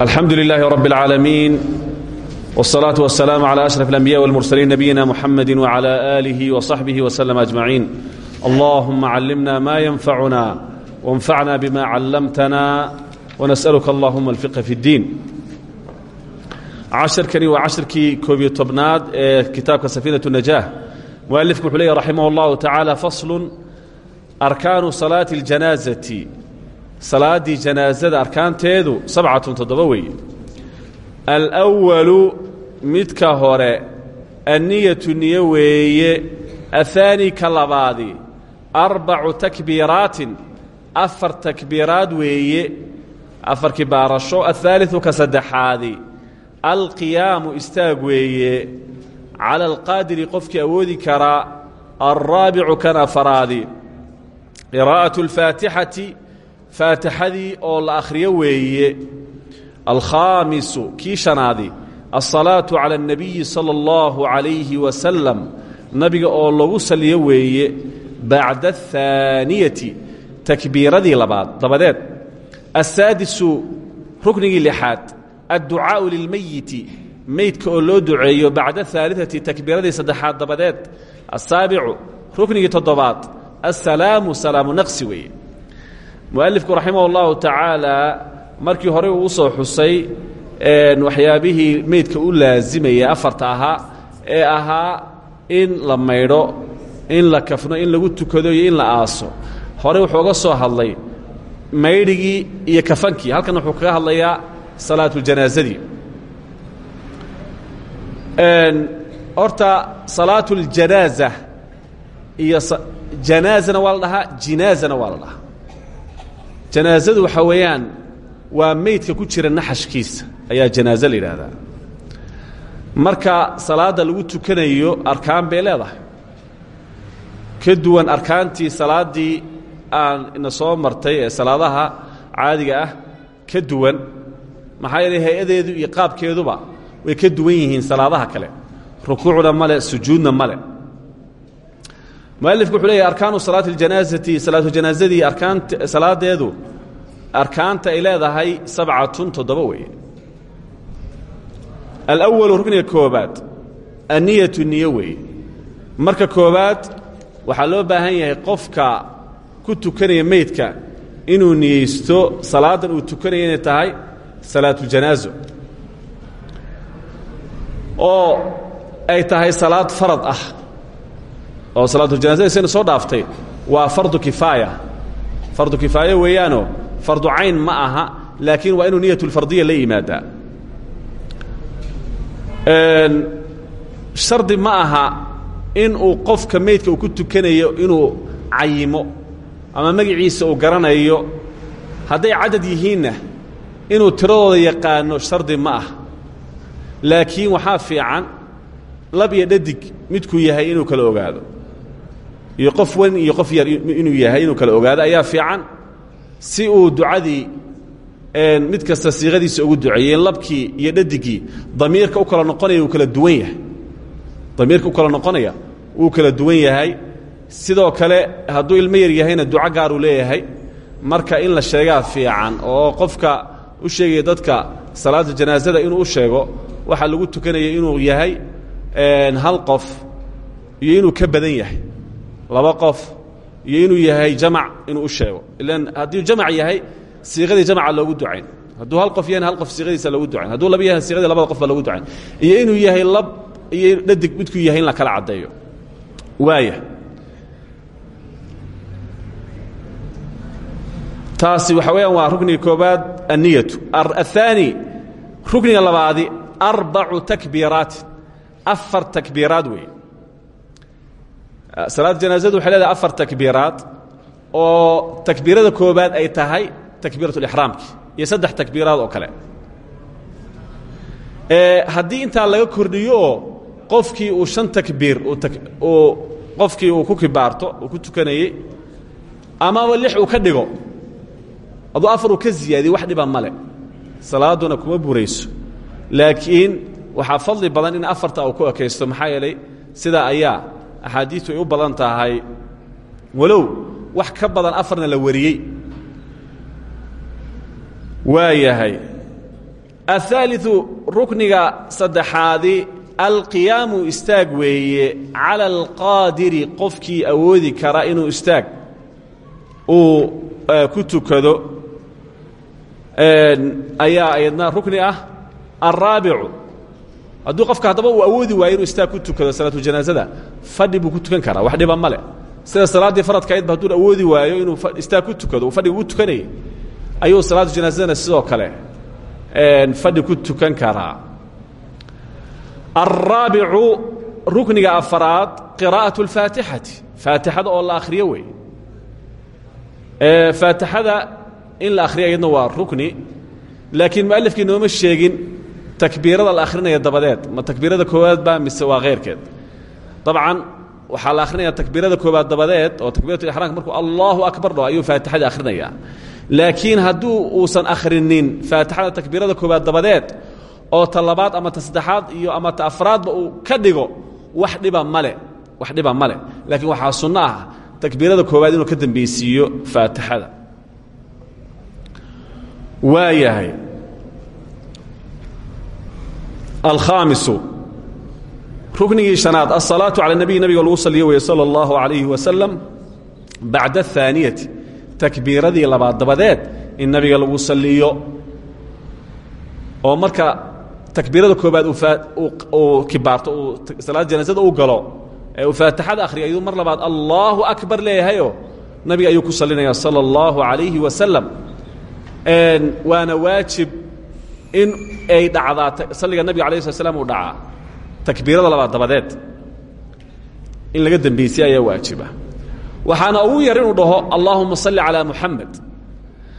alxamdu للh رb العاalمين والصلاaة والسلام على أشرف الأنبياء والمرسلين نبيina محمد وعلى آله وصحبه وسلم أجمعين اللهma علمنا ma ينفعنا وانفعنا بma علمتنا ونسألka اللهma الفقه في الدين caشhرkani waa caشhirkii koobiyo tobnaad ee kitaabka سفينة النجاة مؤلفku wuxuu leeya رaحimه الله taعالى فصل أركان صلاة الجناaزة salaaddii janaasada arkaanteedu sabcatun toddoba weeye. Alwalu midka hore anniyatu niyo weeye ahaani ka labaadi arbacu takbiiraatin afar takbiiraad weeye afar kibaarasho ahaaliu ka saddexaadi alqiyaamu istaag weeye cala alqaadiri qofkii awoodi karaa alraabicu kan afaraadi qiraa'atu alfaatixati faatixadii oo la akhriyo weeye. Alkhaamisu kii shanaadi alsalaatu cala اnnabiyi sala اllahu calayhi wasalam nabiga oo lagu saliyo weeye bacda ahaaniyati takbiiradii labaad dabadeed. Asaadisu ruknigii lixaad adducaau lilmeyiti meydka oo loo duceeyo bacda ahaaliati takbiiradii saddexaad dabadeed. Asaabicu ruknigii toddobaad assalaamu salaamu naqsi weeye mualifku raximah اllahu tacaala markii hore uu u soo xusay waxyaabihii meydka u laasimaya afarta ahaa ee ahaa in la maydho in la kafno in lagu tukado iyo in la aaso. Hore wuxuu uga soo hadlay maydhigii iyo kafankii halkan wuxuu kaga hadlayaa salaatuljanaasadii horta salaatuljanaaza iyo janaazana waa jinaazana waa janaasadu waxaa weeyaan waa meydka ku jira naxashkiisa ayaa janaaso la yidhaahdaa. Marka salaadda lagu tukanayo arkaan bay leedahay. Ka duwan arkaantii salaaddii aan ina soo martay ee salaadaha caadiga ah ka duwan maxaa yeelay hay'adeedu iyo qaabkeeduba way ka duwan yihiin salaadaha kale. Rukuucna male sujuudna male mualifku wuxuu leeyahy arkaanu salaati اljanaasati salaatu janaasadii arkaant salaadeedu arkaanta ay leedahay sabcatun toddoba weeye. Alأwalu rukniga koobaad anniyatu niyo weeye. Marka koobaad waxaa loo baahan yahay qofka ku tukanaya meydka inuu niyeysto salaadan uu tukanaya inay tahay salaatujanaaso oo ay tahay salaad farad ah oo salaatuljanasada sina soo dhaaftay waa fardu kifaaya. Fardu kifaaya weeyaanoo fardu cayn ma aha laakiin waa inuu niyatulfardiya la yimaadaa. Shardi ma aha in uu qofka meydka uu ku tukanayo inuu cayimo ama magaciisa uu garanayo. Hadday cadad yihiinna inuu tiradooda yaqaano shardi ma ah laakiin waxaa fiican lab iyo dhadig midkuu yahay inuu kala ogaado iyo qof wen iyo qof yar inuu yahay inuu kala ogaado ayaa fiican. Si uu ducadii mid kasta siiqadiisa ugu duceeyey labkii iyo dhadigii damiirka u kala noqonaya uu kala duwan yahay. Damiirka u kala noqonaya wuu kala duwan yahay. Sidoo kale hadduu ilmo yar yahayna duco gaaruu leeyahay. Marka in la sheegaa fiican oo qofka u sheegaya dadka salaada janaasada inuu u sheego waxaa lagu tukanaya inuu yahay hal qof iyo inuu ka badan yahay laba qof iyo inuu yahay jamac inuu u sheego. Ilan haddii jamac yahay siiqadii jamca loogu ducayn. Hadduu hal qof yahayna hal qof siiqadiisa loogu ducayn. Hadduu laba yahay siiqadii labada qof baa loogu ducayn. Iyo inuu yahay lab iyo dhadig midkuu yahay in la kala caddeeyo. Waaya taasi waxa weeyaan waa rukniga koobaad anniyatu. Aلثaani rukniga labaadi arbacu takbiiraati afar takbiiraad weeye salaad janaasadu waxay leedahay afar takbiiraad oo takbiirada koobaad ay tahay takbiirat اlixraamki iyo saddex takbiiraad oo kale. Haddii intaa laga kordhiyo qofkii uu shan takbiir uu qofkii uu ku kibaarto uu ku tukanayey amaba lix uu ka dhigo aduu afar uu ka ziyaadiye wax dhiba male salaaduna kuma burayso. Laakiin waxaa fadli badan in afarta uu ku ekaysto maxaa yeelay sidaa ayaa axaadiistu ay u badan tahay walow wax ka badan afarna la wariyey waa yahay aلثaaliثu rukniga saddexaadi alqiyaamu istaag weeye cala alqaadiri qofkii awoodi kara inuu istaag uu ku tukado ayaa ayadna rukni ah alraabicu hadduu qofka haddaba uu awoodi waayo inuu istaag ku tukado salaatujanaasada fadhi buu ku tukan karaa wax dhiba male sida salaaddii faradkaydba hadduu awoodi waayo inuu istaag ku tukado uu fadhiga ayuu salaatu janaasadana sidoo kale fadhi ku tukan karaa. Alraabicu rukniga afaraad qiraa'aة اlfaatixati faatixada oo la akhriyo wey. Faatixada in la akhriya waa rukni laakiin mualifkii nooma sheegin takbiirada la akhrinaya dabadeed ma takbiirada koowaad ba mise waa keyrkeed dabcan waxaa la akhrinaya takbiirada koowaad dabadeed oo takbiirat ixraamka markuu allahu akbar dhaho ayuu faatixadii akhrinaya. Laakiin hadduu uusan akhrinin faatixada takbiirada koowaad dabadeed oo ta labaad ama ta saddexaad iyo ama ta afraadba uu ka dhigo wax dhiba male wax dhiba male laakiin waxaa sunno ah takbiirada koowaad inuu ka dambeysiiyo faatixada. Waa yahay alkhaamisu. Ruknigii shanaad asalaatu cala nabiy nabiga lagu saliyo weye sala allahu calayhi wasalam bacda ahaaniyati takbiiradii labaad dabadeed in nabiga lagu saliyo oo marka takbiirada koobaad uu kibaarto uu salaad janaasada u galo ee uu faataxada akhriya ayuu mar labaad allahu akbar leeyahayoo nabiga ayuu ku salinaya sala allahu calayhi wasalam waana waajib in ay dhacdaa salliga nabiga alay slat uu dhacaa takbiirada labaad dabadeed in laga dembeysiye ayaa waajiba. Waxaana ugu yar inuu dhaho allaahuma salli calaa muxamed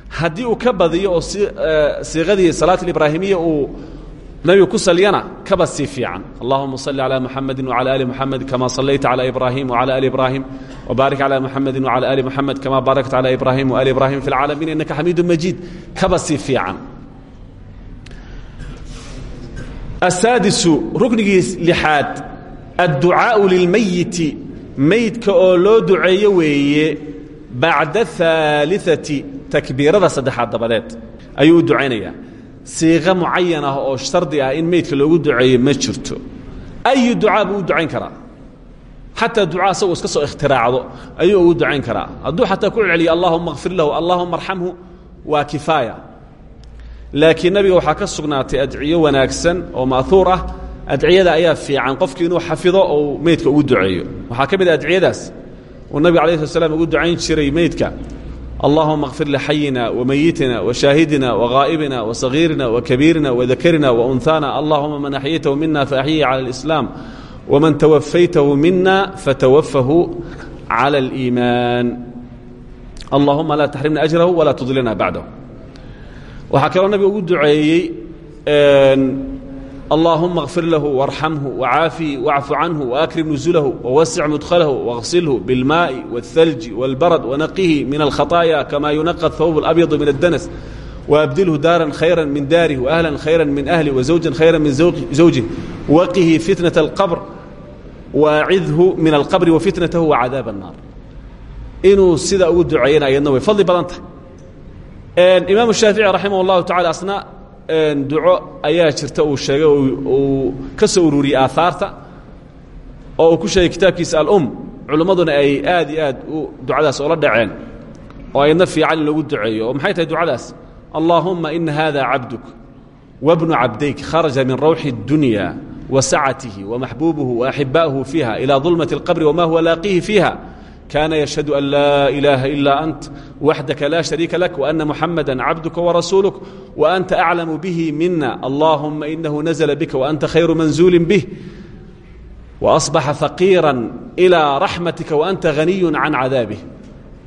haddii uu ka badiyo oo siiqadii salaat ibraahimiya uu nabigu ku salyana kaba sii fiican. Allahuma salli calaa muxamedi wcala ali muxamed kama sallayta calaa ibraahim wcala ali ibraahim wbaarik calaa muxamedi wcala ali muxamed kama baarakta calaa ibraahim waali ibraahim fi lcaalamiin innaka xamiidu majiid. Kaba sii fiican asaadisu ruknigii lixaad adducaau lilmayiti meydka oo loo duceeyo weeye bacda aaliati takbiirada saddexaad dabadeed ayuu u ducaynayaa siiqo mucayan ah oo shardi ah in meydka loogu duceeyo ma jirto ayu ducaa buu u ducayn karaa xataa ducaa asagoo iska soo ikhtiraacdo ayuu ugu ducayn karaa hadduu xataa ku laakiin nabiga waxaa ka sugnaatay adciyo wanaagsan oo ma'huur ah. Adciyada ayaa fiican qofkii inuu xafido oo meydka ugu duceeyo. Waxaa ka mid a adciyadaas uu nabiga alay slat slam ugu ducayn jiray meydka. Allahuma kfir lixayina wamayitina washaahidina wagaa'ibina wasagiirina wakabiirina wadakarina waunhaana allahuma man axyaytahu mina faaxyihi cala اlislaam wman twafaytahu mina fatawafahu cala اliimaan allahuma laa taxrimna ajrahu walaa tudlina bacdahu waxaa kaloo nabiga ugu duceeyey allahuma اkfir lahu warxamhu wcaafihi wacfu canhu waakrim nusulahu wawasic mudkhalahu wاغsilhu biاlmaai wاthalji wاlbarad wanaqihi min alkhaطaaya kama yunaqa thawb اlabyadu min addanas وأbdilhu daarا khayra min daarih وأhla khayra min أhli وزawja khayra min zawjih waqihi fitnaة الqbr waacidhu min alqabri wafitnatahu wacadaab الnaar inuu sidaa ugu duceeyana ayadna way fadli badan tahay imaamu shaafici raximah اllahu tacala asna duco ayaa jirta uu sheegay uu ka soo ururiyey aahaarta oo uu ku sheegay kitaabkiisa alum culimmaduna ay aad iyo aad u ducadaas oola dhaceen oo ayadna fiican in loogu duceeyo oo maxay tahay ducadaas allahuma ina hada cabduk wabnu cabdayk kharaja min rawxi اdunya wasacatihi wamaxbuubuhu waaxibaa'uhu fiiha ilى dulmaة اlqabri wma huwa laaqihi fiiha kaana yashhadu an laa ilaaha ilaa ant waxdaka laa shariika lak waana muxamada cabduka warasuuluk waanta aclamu bihi mina allahuma inahu nazla bika waanta khayru manzuuli bih waasbaxa faqiira ilى raxmatika waanta ghaniy can cadaabih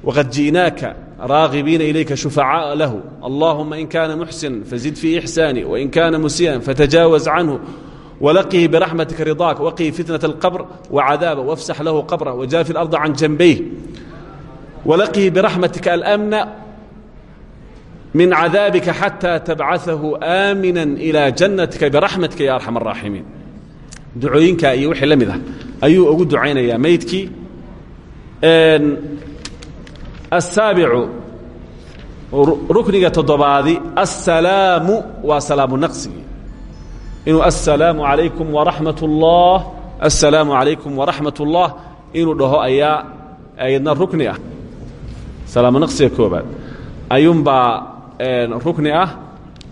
wqad ji'naaka raagibiina ilayka shufacaaءa lahu allahuma in kaana muxsina fazid fii ixsaani wain kaana musii'an fatajaawaz canhu wlaqihi biraxmatika ridaak waqihi fitnaة اlqbr wcadaaba wafsax lahu qabrah wajaafi اlarda can janbayh walaqihi biraxmatika almna min cadaabika xatى tabcaثahu aamina ilى jannatika biraxmatika ya arxam الraaximiin ducooyinkaa iyo wixii la mid ah ayuu ugu ducaynayaa meydkii الsaaبع rukniga toddobaadi assalaamu waa salaamu naqsigii inuu assalaamu calaykum waraxmat ullah assalaamu calaykum waraxmat ullah inuu dhaho ayaa ayadna rukni ah. Salaamu naqsiga koobaad ayuunbaa rukni ah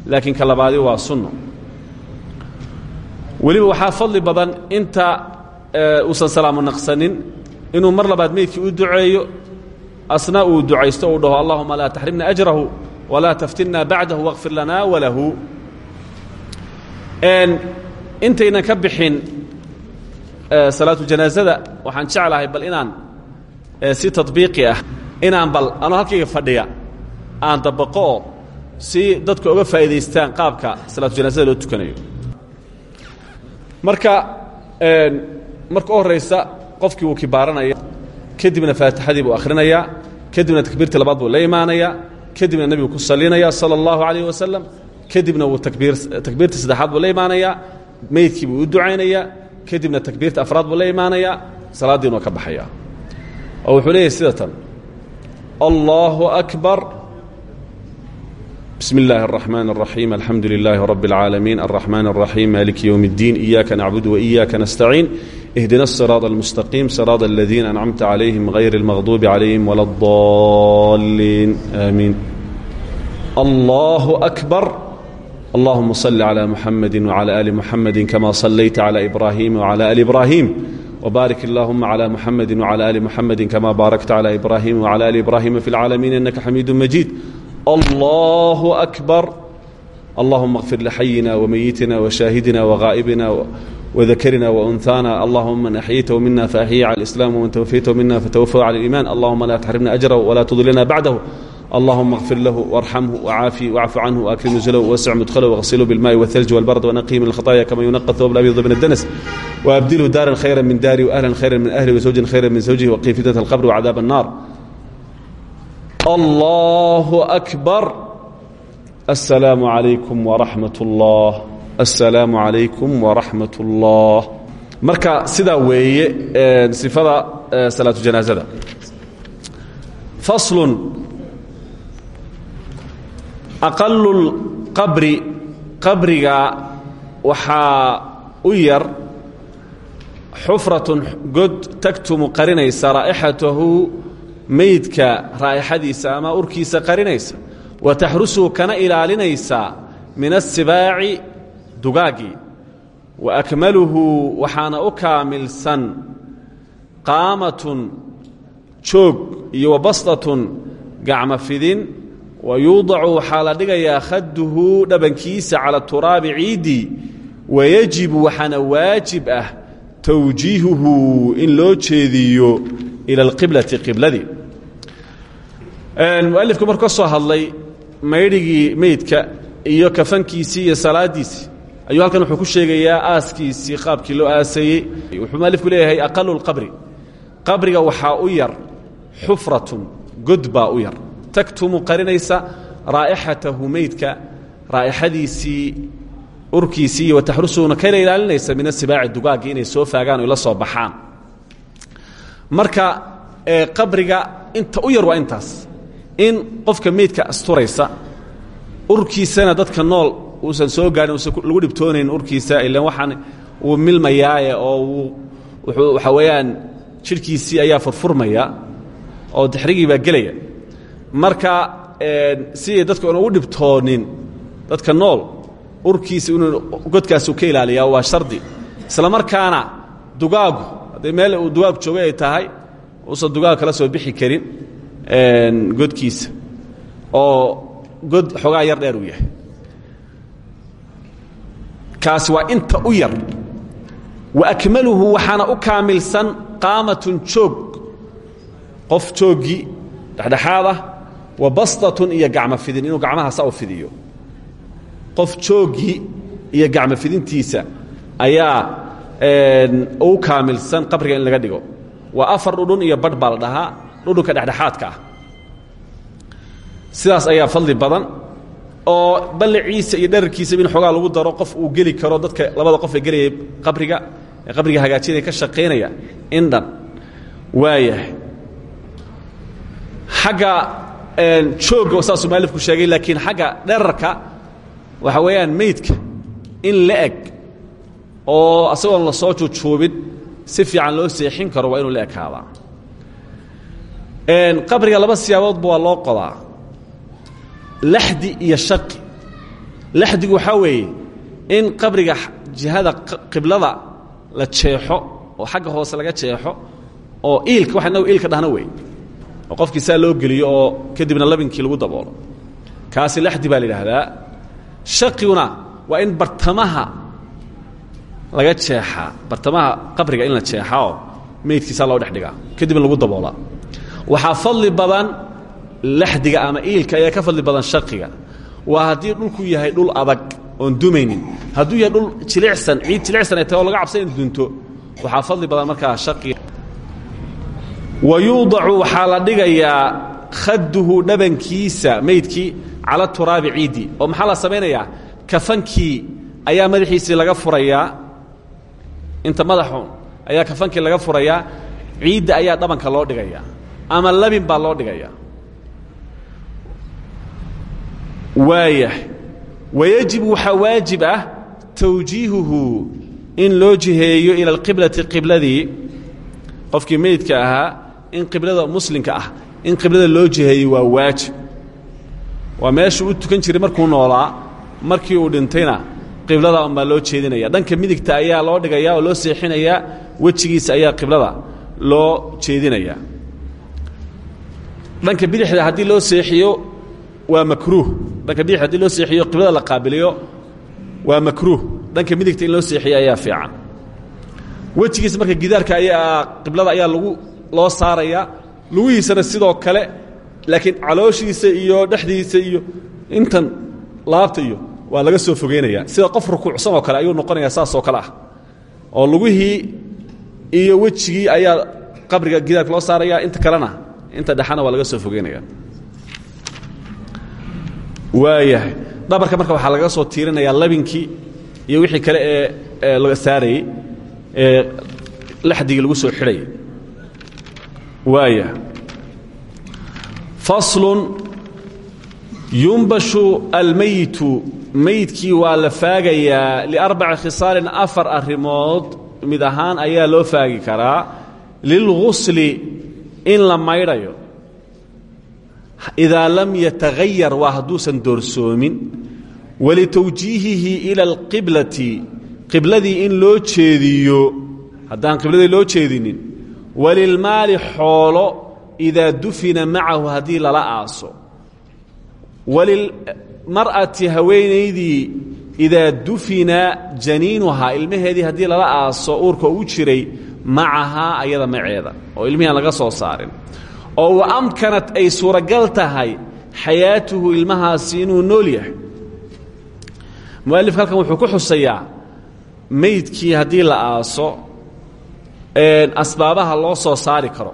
laakiin ka labaadi waa sunno. Weliba waxaa fadli badan inta uusan salaamu naqsanin inuu mar labaad meydkii u duceeyo asna uu ducaysto uu dhaho allahuma laa taxrimna ajrahu walaa taftinna bacdahu waqfir lana walahu intaynan ka bixin eh, salaatujanaasada waxaan jeclahay bal inaan eh, si tabiiqi ah inaan bal anoo halkayga fadhiya aan dabaqo si dadku oga faa'idaystaan qaabka salaatujanaasada loo tukanayo. Marka marka u qofkii wuu kibaaranaya kadibna faatixadii buu akhrinayaa kadibna takbiirtii labaad buu la imaanayaa kadibna nebigu ku sallinaya sala allahu calayh wasalam kadibna wuu takbiir takbiirta saddexaad buu la imaanayaa meydkii buu u ducaynayaa kadibna takbiirta afraad buu la imaanayaa salaaddiina waa ka baxaya oo wuxuu leeyahay sida tan allahu akbar بسم الله الرحمن الرحيم الحمد لله رب العالمين الرحمن الرحيم مالك يوم الدين إياك نعبد وإياك نستعين اهدنا الصراط المستقيم صراط الذين أنعمت عليهم غير المغضوب عليهم ولا الضالين آمين الله أكبر اللهم صل على محمد وعلى آل محمد كما صليت على إبراهيم وعلى آل إبراهيم وبارك اللهم على محمد وعلى آل محمد كما باركت على إبراهيم وعلى آل إبراهيم في العالمين إنك حميد مجيد الله أكبر اللهم اغفر لحينا وميتنا وشاهدنا وغائبنا وذكرنا وأنثانا اللهم من أحييته منا فأحيي على الإسلام ومن توفيته منا فتوفه على الإيمان اللهم لا تحرمنا أجره ولا تضلنا بعده اللهم اغفر له وارحمه وعافي واعف عنه وأكرم نزله ووسع مدخله واغسله بالماء والثلج والبرد ونقيه من الخطايا كما ينقى الثوب الأبيض من الدنس وأبدله دارا خيرا من داري وأهلا خيرا من أهلي وزوجا خيرا من زوجه وقي فتنة القبر وعذاب النار الله أكبر السلام عليكم ورحمة الله السلام عليكم ورحمة الله marka sidaa weeye sifada salaatu janaasada faslun aqalu lqabri qabriga waxaa u yar xufratun god tagtumu qarinaysa raa'ixatahu meydka raa'ixadiisa ama urkiisa qarinaysa wa taxrusuhu kana ilaalinaysa min asibaaci dugaaggii wa akmaluhu waxaana u kaamilsan qaamatun joog iyo wa basdatun gacmo fidin wa yuudacu waxaa la dhigayaa khaduhu dhabankiisa cala turaabi ciiddii wayajibu waxaana waajib ah towjiihuhu in loo jeediyo ila alqiblati qibladii mualifku marku ka soo hadlay maydhigii meydka iyo kafankiisii iyo salaadiisii ayuu halkan wuxuu ku sheegayaa aaskiisii qaabkii loo aasayey wuxuu mualifku leeyahay aqalu lqabri qabriga waxaa u yar xufratun god baa u yar tagtumu qarinaysa raa'ixatahu meydka raa'ixadiisii urkiisii iyo wataxrusuhuna kala ilaalinaysa min asibaaci dugaaggii inay soo faagaan o la soo baxaan. Marka qabriga inta u yar waa intaas. In qofka meydka asturaysa urkiisana dadka nool uusan soo gaarin uusan lagu dhibtoonayn urkiisa ilan waxaan wuu milmayaaye oo wuu waxaa weeyaan jidhkiisii ayaa furfurmaya oo dixrigii baa gelaya marka siday dadka una ugu dhibtoonin dadka nool urkiisa inuu godkaasuu ka ilaaliyaa waa shardi. Isla markaana dugaagu haddii meel uu dugaag joogay ay tahay uusan dugaag kala soo bixi karin godkiisa. Oo god xoogaa yar dheer uu yahay. Kaasi waa inta u yar. Wa akmaluhu waxaana u kaamilsan qaamatun joog. Qof jooggii dhexdhexaad wa bastatun iyo gacmo fidin inuu gacmaha saa u fidiyo. Qof jooggii iyo gacmo fidintiisa ayaa u kaamilsan qabriga in laga dhigo. Waa afar dhudhun iyo badh baa la dhahaa dhudhunka dhexdhexaadka ah. Sidaas ayaa fadli badan oo balliciisa iyo dherarkiisaba in xoogaa lagu daro qof uu geli karo dadka labada qof ee gelaya qabriga qabriga hagaajinaya ka shaqaynaya in dhan. Waayahay joogga saasuu mualifku sheegay laakiin xagga dherarka waxa weeyaan meydka in la eg oo asagoon la soo jujuubin si fiican loo seexin karo waa inuu la ekaadaa qabriga laba siyaaboodba waa loo qodaa laxdi iyo shaqi. Laxdigu waxaa weeye in qabriga jihada qiblada la jeexo oo xagga hoose laga jeexo oo iilka waxa inagu iilka dhahna wey oo qofkii saa loo geliyo oo kadibna labinkii lagu daboolo. Kaasi laxdi baa la yidhaahdaa shaqiguna waa in bartamaha laga jeexaa bartamaha qabriga in la jeexaa oo meydkiisaa loo dhex dhigaa kadibna lagu daboolaa waxaa fadli badan laxdiga ama iilka ayaa ka fadli badan shaqiga. Waa haddii dhulku yahay dhul adag oon dumaynin. Hadduu yahay dhul jilicsan ciid jilicsan ay tahay oo laga cabsa in dunto waxaa fadli badan markaa shaqiga wa yuudacu waxaa la dhigayaa khaduhu dhabankiisa meydkii cala turaabi ciiddi oo maxaa la samaynayaa kafankii ayaa madaxiisii laga furayaa inta madaxun ayaa kafankii laga furayaa ciidda ayaa dhabanka loo dhigayaa ama labin baa loo dhigayaa waayahay wayajibu waxaa waajib ah tawjiihuhu in loo jiheeyo ila alqiblati qibladii. Qofkii in qiblada muslimka ah in qiblada loo jiheeyo waa waajib. Waa meeshuu u tukan jiray markuu noolaa markii uu dhintayna qiblada unbaa loo jeedinaya. Dhanka midigta ayaa loo dhigaya oo loo seexinayaa wejigiisa ayaa qiblada loo jeedinayaa dhanka bidixda haddii loo seexiyo waa makruuh. Dhanka bidixda haddii loo seexiyo qiblada la qaabiliyo waa makruuh. Dhanka midigta in loo seexiyo ayaa fiican. Wejigiisa marka gidaarka ayaa qiblada ayaa lagu loo saarayaa lugihiisana sidoo kale laakiin calooshiisa iyo dhexdiisa iyo intan laabta iyo waa laga soo fogeynaya. Sida qof rukuucsan oo kale ayuu noqonayaa saasoo kale ah. Oo lugihii iyo wejigii ayaa qabriga gidaarka loo saaraya inta kalena inta dhexana waa laga soo fogeynaya. Waayahay. Dhabarka marka waxaa laga soo tiirinayaa labinkii iyo wixii kale ee laga saarayey ee laxdigii lagu soo xidhayay waaya faslun yumbashu almeyitu meydkii waa la faagayaa liarbaci khisaalin afar arrimood mid ahaan ayaa loo faagi karaa lilgusli in la maydhayo. Idaa lam yatahayar waa hadduusan doorsoomin. Walitawjiihihi ila alqiblati qibladii in loo jeediyo haddaan qibladii loo jeedinin walilmaali xoolo idaa dufina macahu haddii lala aaso. Walilmar'ati haweenaydii idaa dufina janiinuhaa ilmaheedii haddii lala aaso uurka u jiray macahaa ayada maceeda oo ilmihii aan laga soo saarin. Oo wa amkanat ay suuragal tahay xayaatuhu ilmahaasi inuu nool yahay. Mualifka halkan wuxuu ku xusayaa meydkii haddii la aaso asbaabaha loo soo saari karo.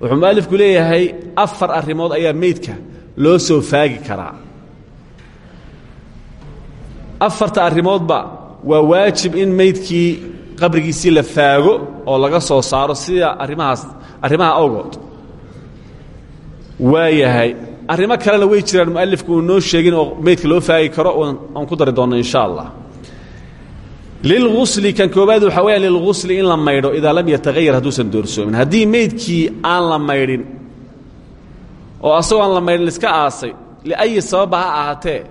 Wuxuu mualifku leeyahay afar arrimood ayaa meydka loo soo faagi karaa. Afarta arrimoodba waa waajib in meydkii qabrigiisii la faago oo laga soo saaro sida arrimahaas arrimaha awgood. Waayahay arrimo kalena way jiraan mualifku noo sheegin oo meydka loo faagi karo aan ku dari doonno insha allah lilgusli kan koobaad waxaa weya lilgusli in la maydho idaa lam yatahayar hadduusan doorsoomin haddii meydkii aan la maydhin oo asagoo aan la maydhin liska aasay liayi sababa ha ahaatee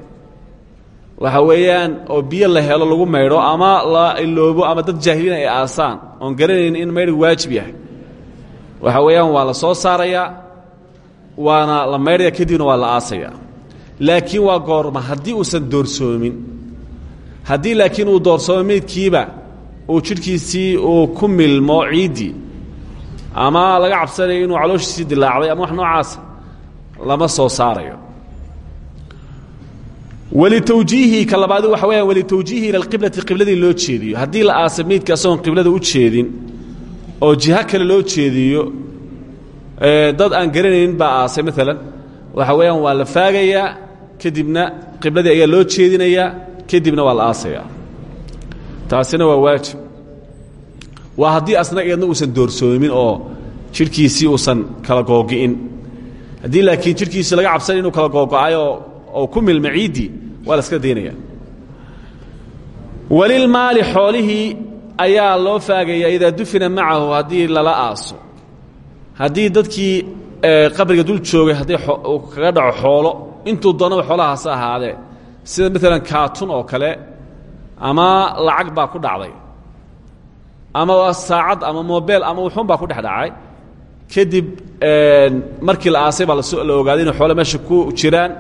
waxa weeyaan oo biyo la helo lagu maydho ama la iloobo ama dad jaahiliin ay aasaan oon garanayn in maydhigu waajib yahay waxa weeyaan waa la soo saarayaa waana la maydhaya kadibna waa la aasayaa laakiin waa goorma haddii uusan doorsoomin haddii laakiin uu doorsoomo meydkiiba uu jidhkiisii uu ku milmo ciiddii ama laga cabsanayo inuu calooshiisii dilaacday ama wax noocaasa lama soo saarayo. Walitawjiihi ka labaadi waxa weyaan walitawjiihi ila alqiblati qibladii loo jeediyo. Haddii la aasa meydka asagoon qiblada u jeedin oo jiho kale loo jeediyo dad aan garanaynin baa aasay maalan waxa weeyaan waa la faagayaa kadibna qibladii ayaa loo jeedinayaa kadibna waa la aasayaa. Taasina waa waajib. Waa haddii asna iyadna uusan doorsoomin oo jidhkiisii uusan kala googi'in. Haddii laakiin jidhkiisi laga cabsanay inuu kala googo'ayo oo ku milma ciiddii waa la iska daynaya. Walilmaali xoolihii ayaa loo faagayaa idaa dufina macahu haddii lala aaso. Haddii dadkii qabriga dul joogay haddii kaga dhaco xoolo intuu doonaba xoolahaas ahaadee sida maalan kaatun oo kale ama lacag baa ku dhacday ama waa saacad ama mobel ama wuxuun baa ku dhex dhacay kadib markii la aasay baa la ogaaday inay xoole meesha ku jiraan.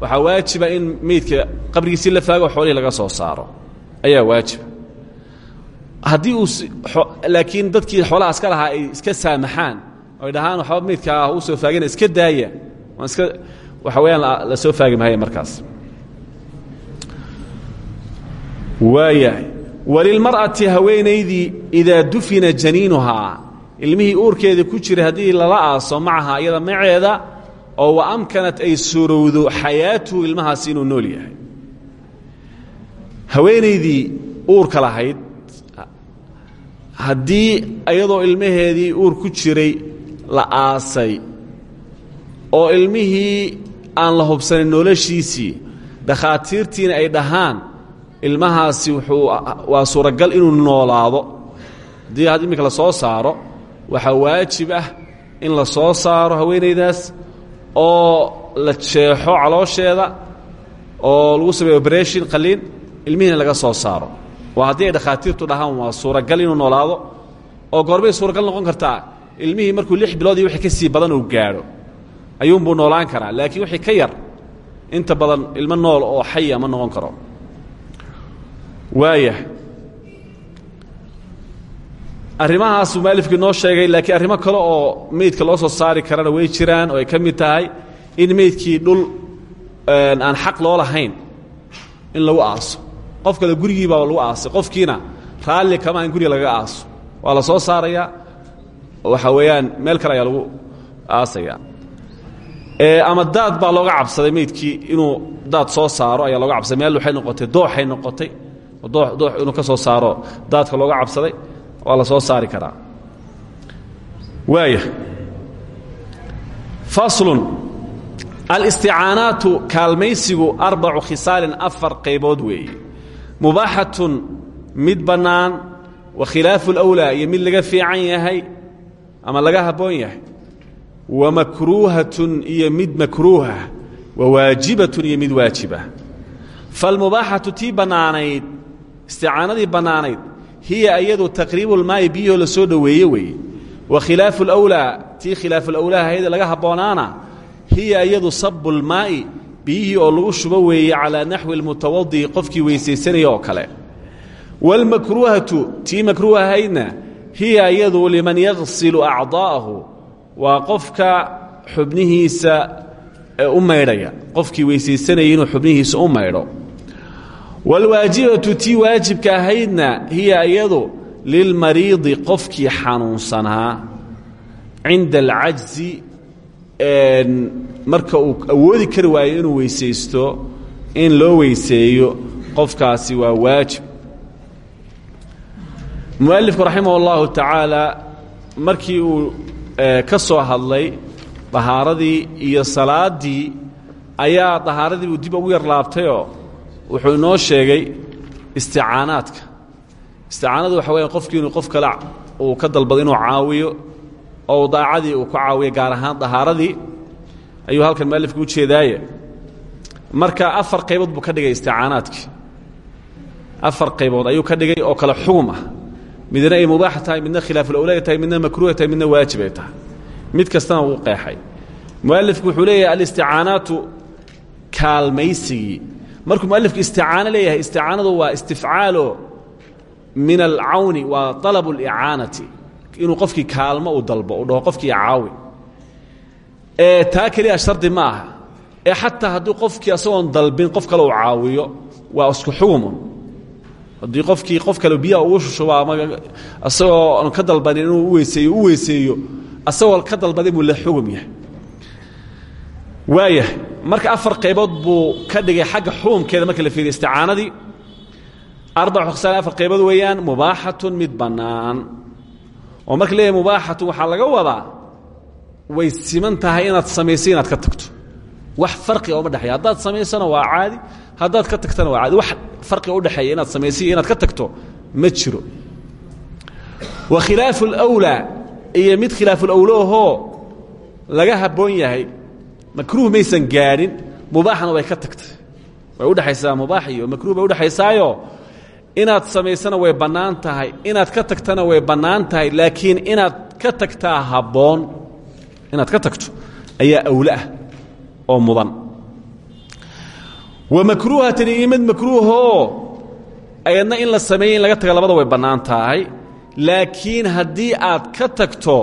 Waxaa waajiba in meydka qabrigiisii la faago xoolihii laga soo saaro. Ayaa waajiba haddii uu laakiin dadkii xoolaha iska lahaa ay iska saamaxaan oy dhahaan waxba meydkaa u soo faagina iska daaya waan iska waxa weeyaan la soo faagi mahaya markaas waayahay. Walilmar'ati haweenaydii idaa dufina janiinuhaa ilmihii uurkeeda ku jiray haddii lala aaso macaha iyada maceeda oo wa amkanat ay suurowdo xayaatuhu ilmahaasi inuu nool yahay. Haweenaydii uurka lahayd haddii iyadoo ilmaheedii uur ku jiray la aasay oo ilmihii aan la hubsanin noloshiisii dakhaatiirtiina ay dhahaan ilmahaasi wuxuu waa suuragal inuu noolaado. Haddii had iminka la soo saaro waxaa waajib ah in la soo saaro haweenaydaas oo la jeexo caloosheeda oo lagu sameeyo oberation qaliin ilmihiina laga soo saaro. Waa haddii ay dhakhaatiirtu dhahaan waa suuragal inuu noolaado oo goorbay suuragal noqon kartaa ilmihii markuu lix bilood iyo wixii ka sii badan uu gaadho ayuunbuu noolaan karaa. Laakiin wixii ka yar inta badan ilmo nool oo xaya ma noqon karo waaya arrimahaasuu mualifkii noo sheegay laakiin arrimo kale oo meydka loo soo saari karana way jiraan oo ay ka mid tahay in meydkii dhul aan xaq loo lahayn in lagu aaso. Qof kale gurigii baa lagu aasay qofkiina raalli kama in guriga lagaga aaso. Waa la soo saarayaa waxa weeyaan meel kale ayaa lagu aasaya ama daad baa looga cabsaday meydkii inuu daad soo saaro ayaa looga cabsaday meel waxay noqotay dooxay noqotay doox inuu ka soo saaro daadka looga cabsaday waa la soo saari karaa. Waaya. Faslun. Alisticaanaatu kaalmaysigu arbacu khisaalin afar qaybood weeye. Mubaaxatun mid bannaan wa khilaafu اlawlaa iyo mid laga fiican yahay ama laga habboon yahay. Wa makruuhatun iyo mid makruuha wa waajibatun iyo mid waajibah. Falmubaaxatu tii bannaanayd isticaanadii bannaanayd hiya iyadu taqriibu lmaayi biyahoo la soo dhoweeye weeye. Wa khilaafu lwlaa tii khilaafulawlaa hayda laga habboonaana hiya iyadu sabu lmaa'i biyihii oo lagu shubo weeye calaa naxwi lmutawadi'i qofkii weysaysanaya oo kale. Waalmakruuhatu tii makruuha ahaydna hiya iyadu liman yagsilu acdaa'ahu waa qofka xubnihiisa u maydhaya. Qofkii weysaysanaya inuu xubnihiisa u maydho waalwaajibatu tii waajibka ahaydna hiya iyadu lilmariidi qofkii xanuunsanaa cinda alcajzi marka uu awoodi kari waayo inuu weysaysto in loo weyseeyo qofkaasi waa waajib. Mualifku raximah اllahu tacaala markii uu ka soo hadlay dahaaradii iyo salaaddii ayaa dahaaradii buu dib ugu yar laabtayoo wuxuu inoo sheegay isticaanaadka. Isticaanadu waxa weya qofkii qof kale uu ka dalbado inuu caawiyo oo daacadii uu ku caawiyo gaar ahaan dahaaradii ayuu halkan mualifku u jeedaaye. Marka afar qaybood buu ka dhigay isticaanaadkii. Afar qaybood ayuu ka dhigay oo kale xugum ah. Midna ay mubaaxa tahay midna khilaafulawlaa tahay midna makruuha tahay midna waajib ay tahay. Mid kastana wuu qeexay. Mualifku wuxuu leeyahay alisticaanaatu kaalmaysigii markuu mualifku isticaano leeyahay isticaanadu waa istifcaalo min alcawni waa alabu اlicaanati inuu qofkii kaalmo uu dalbo uu dhaho qofkii caawi. Ee taa keliya ma aha. Ee xataa haddii qofkii asagoon dalbin qof kale uu caawiyo waa isku xugumun haddii qofkii qof kale biyaha ugu shushubo ama asagoo ka dalbanin inuu uweyseeyo u weyseeyo asagoo ka dalbaday buu la xugum yahay waayahay. Marka afar qaybood buu ka dhigay xagga xukumkeeda marka la fiiriyo isticaanadii. Arbacu khisaal afar qaybood weeyaan mubaaxatun mid bannaan. Oo marka leeyahay mubaaxatun waxaa laga wadaa way siman tahay inaad samayso inaad ka tagto. Wax farqiga uma dhexeeya. Haddaad samaysana waa caadi haddaad ka tagtana waa caadi. Wax farqiga udhexeeya inaad samayso iyo inaad ka tagto ma jiro. Wa khilaafu اlأwlaa iyo mid khilaafulawlahoo laga habboon yahay makruuh maysan gaadhin mubaaxna way ka tagtay. Way udhexaysaa mubaax iyo makruh bay udhexaysaayo inaad samaysana way bannaan tahay inaad ka tagtana way bannaan tahay laakiin inaad ka tagtaa habboon inaad ka tagto ayaa awle ah oo mudan. Wa makruuhatani iyo mid makruuhoo ayadna in la sameeyey in laga taga labada way bannaan tahay laakiin haddii aad ka tagto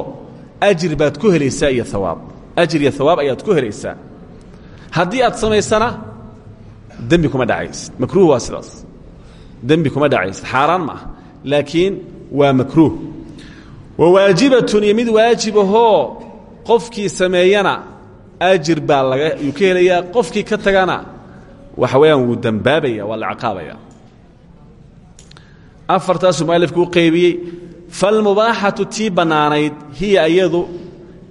ajir baad ku helaysaa iyo awaab ajir iyo hawaab ayaad ku helaysaa haddii aad samaysana dembi kuma dhacaysid makruuh waa sidaas. Dembi kuma dhacaysid xaaraan ma laakiin waa makruuh. Wa waajibatun iyo mid waajibahoo qofkii sameeyana ajir baa laga yuu qofkii ka tagana. Waxa weeyaan wuu dembaabaya waa la ciqaabaya afartaasuu mualifku u qaybiyey falmubaaxatu tii bannaanayd hiya iyadu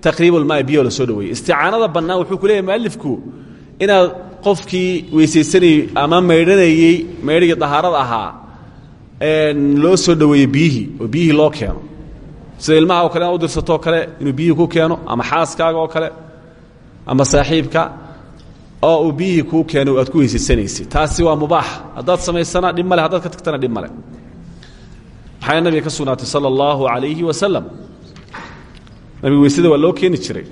taqriib lmaa biyo la soo dhaweeyey isticaanada bannaan wuxuu ku leeyahy mualifku inaad qofkii weysaysanayey ama maydhanayey maydhigii dahaarada ahaa loo soo dhoweeyey biyihii oo biyihii loo keeno. Sida ilmaha oo kale inaad u dirsatoo kale inuu biyihii ku keeno ama xaaskaaga oo kale ama saaxiibka oo uu biyihii kuu keeno aad ku weysaysanaysid taasi waa mubaax haddaad samaysana dhib male haddaad ka tagtana dhib male maxaa nabiga ka sugnaatay sala allahu calayhi wasalam nabiga weysada waa loo keeni jiray.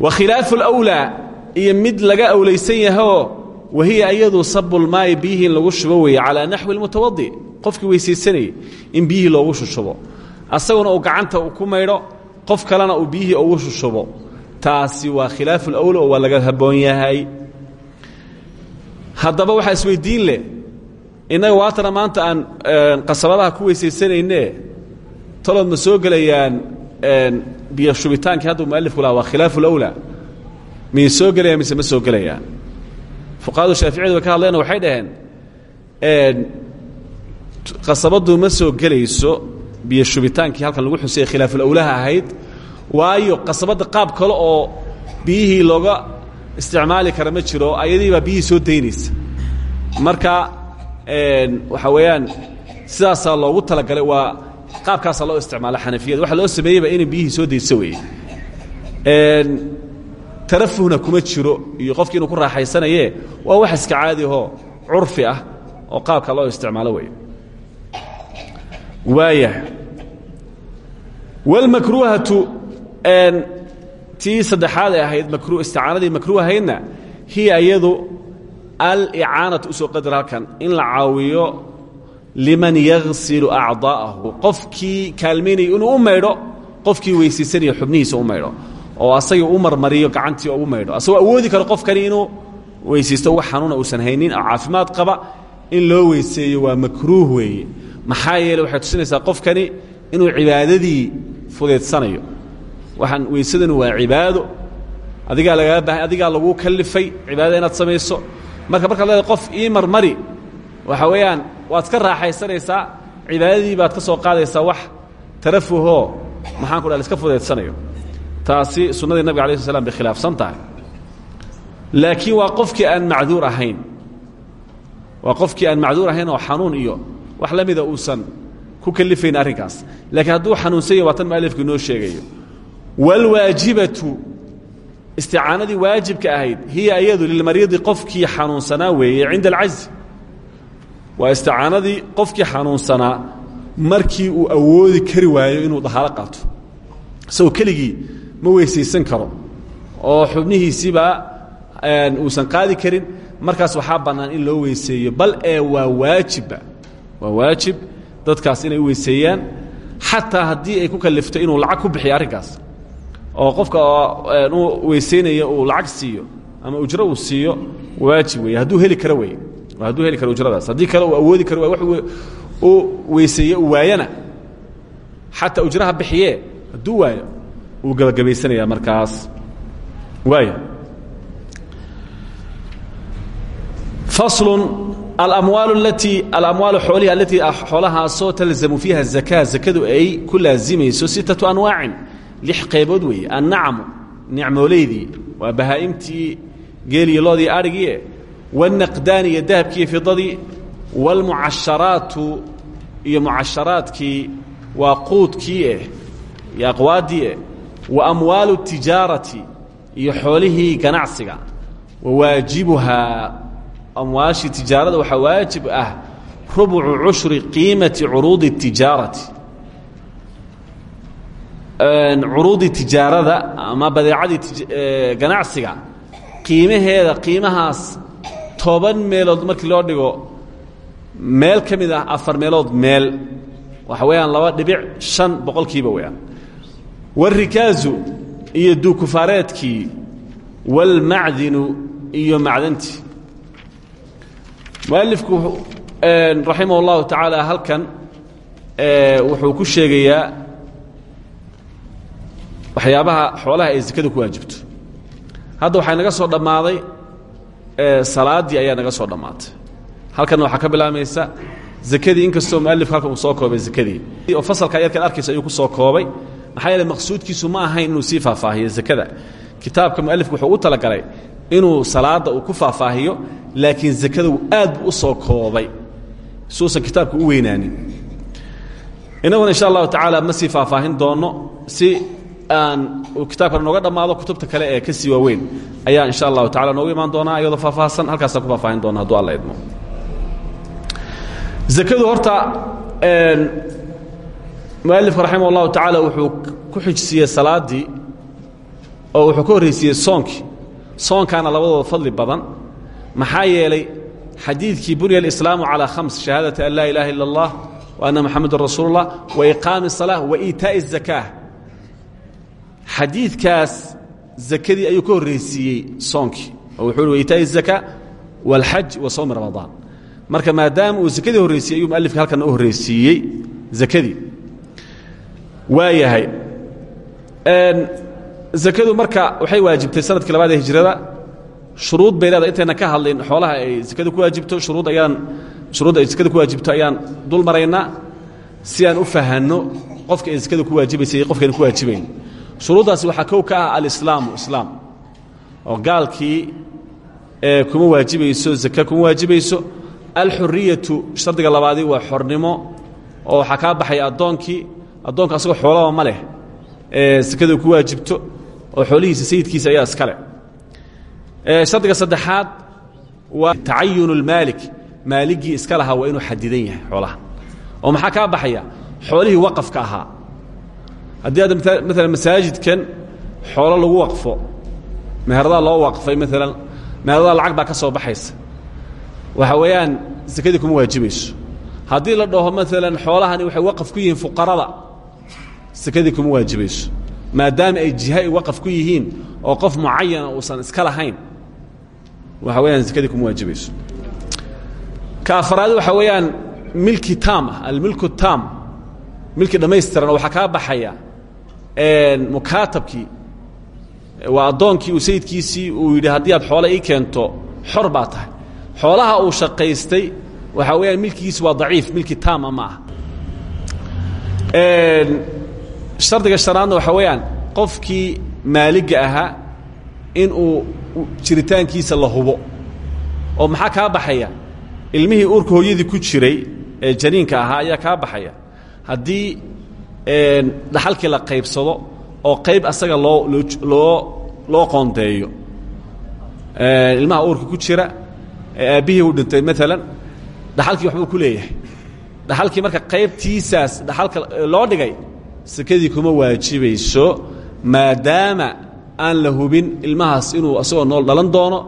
Wa khilaafu lwlaa iyo mid laga awlaysan yahoo wahiya iyadu sabulmaayi biyihii in lagu shubo weeye calaa naxwi lmutawadi qofkii weysaysanayey in biyihii loogu shushubo. Asaguna uu gacanta ku maydho qof kalena uu biyihii ugu shushubo. Taasi waa khilaafu lwla oo waa laga habboon yahay. Haddaba waxaa isweydiin leh innaga waatana maanta aan qasabadaha ku weysaysanayne talood ma soo gelayaan biyo shubitaankii hadduu mualifku laha waa khilaafu lawlaa miyay soo gelayaan mise ma soo gelayaan? Fuqahadu shaaficiyadu bay ka hadlayna waxay dhaheen qasabaddu ma soo gelayso biyo shubitaankii halkan lagu xusay khilaafulawlaha ahayd waayo qasabadda qaab kale oo biyihii looga isticmaali kara ma jiro ayadiibaa biyihii soo daynaysa. Marka waxaa weeyaan sidaasaa loogu talagalay waa qaabkaasaa loo isticmaala xanafiyada waxa loo sameeyeyba inay biyihii soo dayso weeye. Tarafuhna kuma jiro iyo qofkii inuu ku raaxaysanaye waa wax iska caadi ahoo curfi ah oo qaabka loo isticmaalo weeye. Waaya wاlmakruuhatu tii saddexaad ay ahayd isticaanadii makruuhaydna hiya iyadu alicaanatu u soo qadar halkan. In la caawiyo liman yagsilu acdaa'ahu qofkii kaalmaynaya inuu u maydho qofkii weysaysanaya xubnihiisa u oo asagii u marmariyo gacantii oo u maydho awoodi karo qofkani inuu weysaysto wax xanuuna uusan haynin caafimaad qaba. In loo weyseeyo waa makruuh weeye. Maxaa yeele waxay tusinaysaa qofkani inuu cibaadadii fudeedsanayo. Waxaan weysadanu waa cibaado. Adigaa lagaa baahay adigaa laguu kallifay cibaadada inaad samayso. Marka markaad qof ii marmari waxa weeyaan waad ka raaxaysanaysaa cibaadadii baad ka soo qaadaysaa wax tarafuhoo maxaan ku dhaha iska fudeedsanayo. Taasi sunnadii nabiga alay sl slam bay khilaafsan laakiin waa qofkii aan ahayn. Waa qofkii aan ahayn oo xanuun iyo wax la uusan ku kalifayn arrinkaas. Laakiin hadduu xanuunsanya waa tan mualifku inoo sheegayo. Wاlwaajibatu isticaanadii waajibka ahayd hiya iyadu lilmariidi qofkii xanuunsanaa weeye cinda alcajzi waa isticaanadii qofkii xanuunsanaa markii uu awoodi kari waayo inuu dahaalo qaato. Isagoo keligii ma weysaysan karo oo xubnihiisiibaa uusan qaadi karin. Markaas waxaa bannaan in loo weyseeyo bal ee waa waajibba waa waajib dadkaas inay u weyseeyaan xataa haddii ay ku kalifto inuu lacag ku bixiyo arrinkaas. Oo qofka u weysaynayo uu lacag siiyo ama ujro uu siiyo waajib weeye. Hadduu heli karo wey hadduu heli karo ujradaas. Haddii kale uu awoodi karo wax uu weyseeye uu waayana. Xataa ujraha bixiye hadduu waayo wuu gebagabaysanaya markaas. Waaya faslu alamwaal alatii alamwaalu xoolihi alatii xoolahaasoo talzamu fiiha zakaa zakadu ay ku laazimayso sittatu anwaacin. Lix qaybood weeye. Annacmu nicmooleydii waa bahaa'imtii geeliyo loodii adhigie wاlnaqdaani iyo dahabkii iyo fidadii wاlmucasharaatu iyo mucasharaadkii waa quudkii eh iyo aqwaaddii eh wa amwaalu tijaarati iyo xoolihii ganacsiga wa waajibuhaa amwaashii tijaarada waxaa waajib ah rubcu cushri qiimati curuudi اtijaarati curuudii tijaarada ama badeecadii ganacsiga qiimaheeda qiimahaas toban meelood markii loo dhigo meel ka mid ah afar meelood meel waxa weeyaan laba dhibic shan boqolkiiba weeyaan wاrikaazu iyo duukufaareedkii wاlmacdinu iyo macdantii mualifku raximah اllahu tacaala halkan wuxuu ku sheegayaa waxyaabaha xoolaha ay sekada ku waajibto hadda waxaa naga soo dhammaaday salaaddii ayaa naga soo dhammaatay. Halkanna waxaa ka bilaamaysa zakadii inkastoo mualifka halkan uu soo koobay zakadii. Oo fasalka yarkan arkaysa ayuu ku soo koobay. Maxaa yeele maqsuudkiisu ma ahayn inuu sii faahfaahiyo zakada. Kitaabka mualifku wuxuu ugu talagalay inuu salaadda uu ku faahfaahiyo laakiin zakada aad buu u soo koobay. Suusan kitaabka u weynaanin. Inaguna insha allahu tacaala ma sii faahfaahin doonno si aan uu kitaabkan nooga dhammaado kutubta kale ee ka sii waaweyn ayaa insha allahu tacala noogu imaan doonaa iyadoo faahfaahsan halkaasaan ku faahfaahin doona hadduu alla idmo zakadu horta mualifka raximah اllahu tacaala wuxuu ku xijsiiyey salaaddii oo wuxuu ka horraysiiyey soonkii soonkaana labadooda fadli badan maxaa yeelay xadiidkii bunya alislaamu calaa khams shahaadati an laa ilaha illa اllah wa anna moxamedun rasuulu اllah wa iqaami الsalaa wa iitaaءi الzaka xadiidkaas zakadii ayuu ka horreysiiyey soonkii oo wuxuu uhi waitaai zaka wاlxaj wa sowmi ramadaan. Marka maadaama uu zakadii horreysiiyey ayuu mualifka halkana u horreysiiyey zakadii. Waayahay zakadu marka waxay waajibtay sannadkii labaad ee hijrada shuruud bay leedahay. Ka hadlin xoolaha ay sakada ku waajibto shuruud ayaan shuruudda ay sakada ku waajibto ayaan dul maraynaa si aan u fahanno qofka ay sakada ku waajibaysa iyo ku waajibayn shuruuddaasi waxaa kow ka ah alislaamu islaam. oo gaalkii kuma waajibayso zaka kuma waajibayso alxuriyatu shardiga labaadii waa xornimo oo waxaa kaa baxaya addoonkii addoonka asagoo xoolaba ma leh ee sakada ku waajibto oo xoolihiisa sayidkiisa ayaa iskale shardiga saddexaad waa tacayunu اlmaalik maaligii iska waa inuu xadidan yahay xoolaha. oo maxaa kaa baxaya? xoolihii waqafka ahaa haddii hadda maalan masaajidkan xoolo lagu waqfo meherdaa loo waqfay maalan meherdaa lacag baa ka soo baxaysa. Waxa weeyaan sakadii kuma waajibayso haddii la dhaho maalan xoolahani waxay waqaf ku yihiin fuqarada sakadii kuma waajibayso maadaama ay jiha ay waqaf ku yihiin oo qof mucayana uusan iska lahayn waxa weeyaan sakadii kuma waajibayso ka afaraadi waxa weeyaan milki taam ah almilku taam milki dhammaystiran waxaa kaa baxaya mukaatabkii waa addoonkii uu sayidkiisii uu yidhi haddii aad xoole ii keento xor baa tahay. Xoolaha uu shaqaystay waxaa weeyaan milkigiisu waa daciif milki taama ma ah shardiga shanaadna waxaa weeyaan qofkii maaliga ahaa in uu jiritaankiisa la hubo. Oo maxaa kaa baxaya? Ilmihii uurka hooyadii ku jiray ee janiinka ahaa ayaa kaa baxaya. Haddii dhaxalkii la qaybsado oo qayb asaga loo loo loo qoondeeyo. Ilmaha uurka ku jira ee aabbihii u dhintay maalan dhaxalkii waxbuu ku leeyahay. Dhaxalkii marka qaybtiisaas dhaxalka loo dhigay sekadii kuma waajibayso maadaama aan la hubin ilmahaas inuu asagoo nool dhalan doono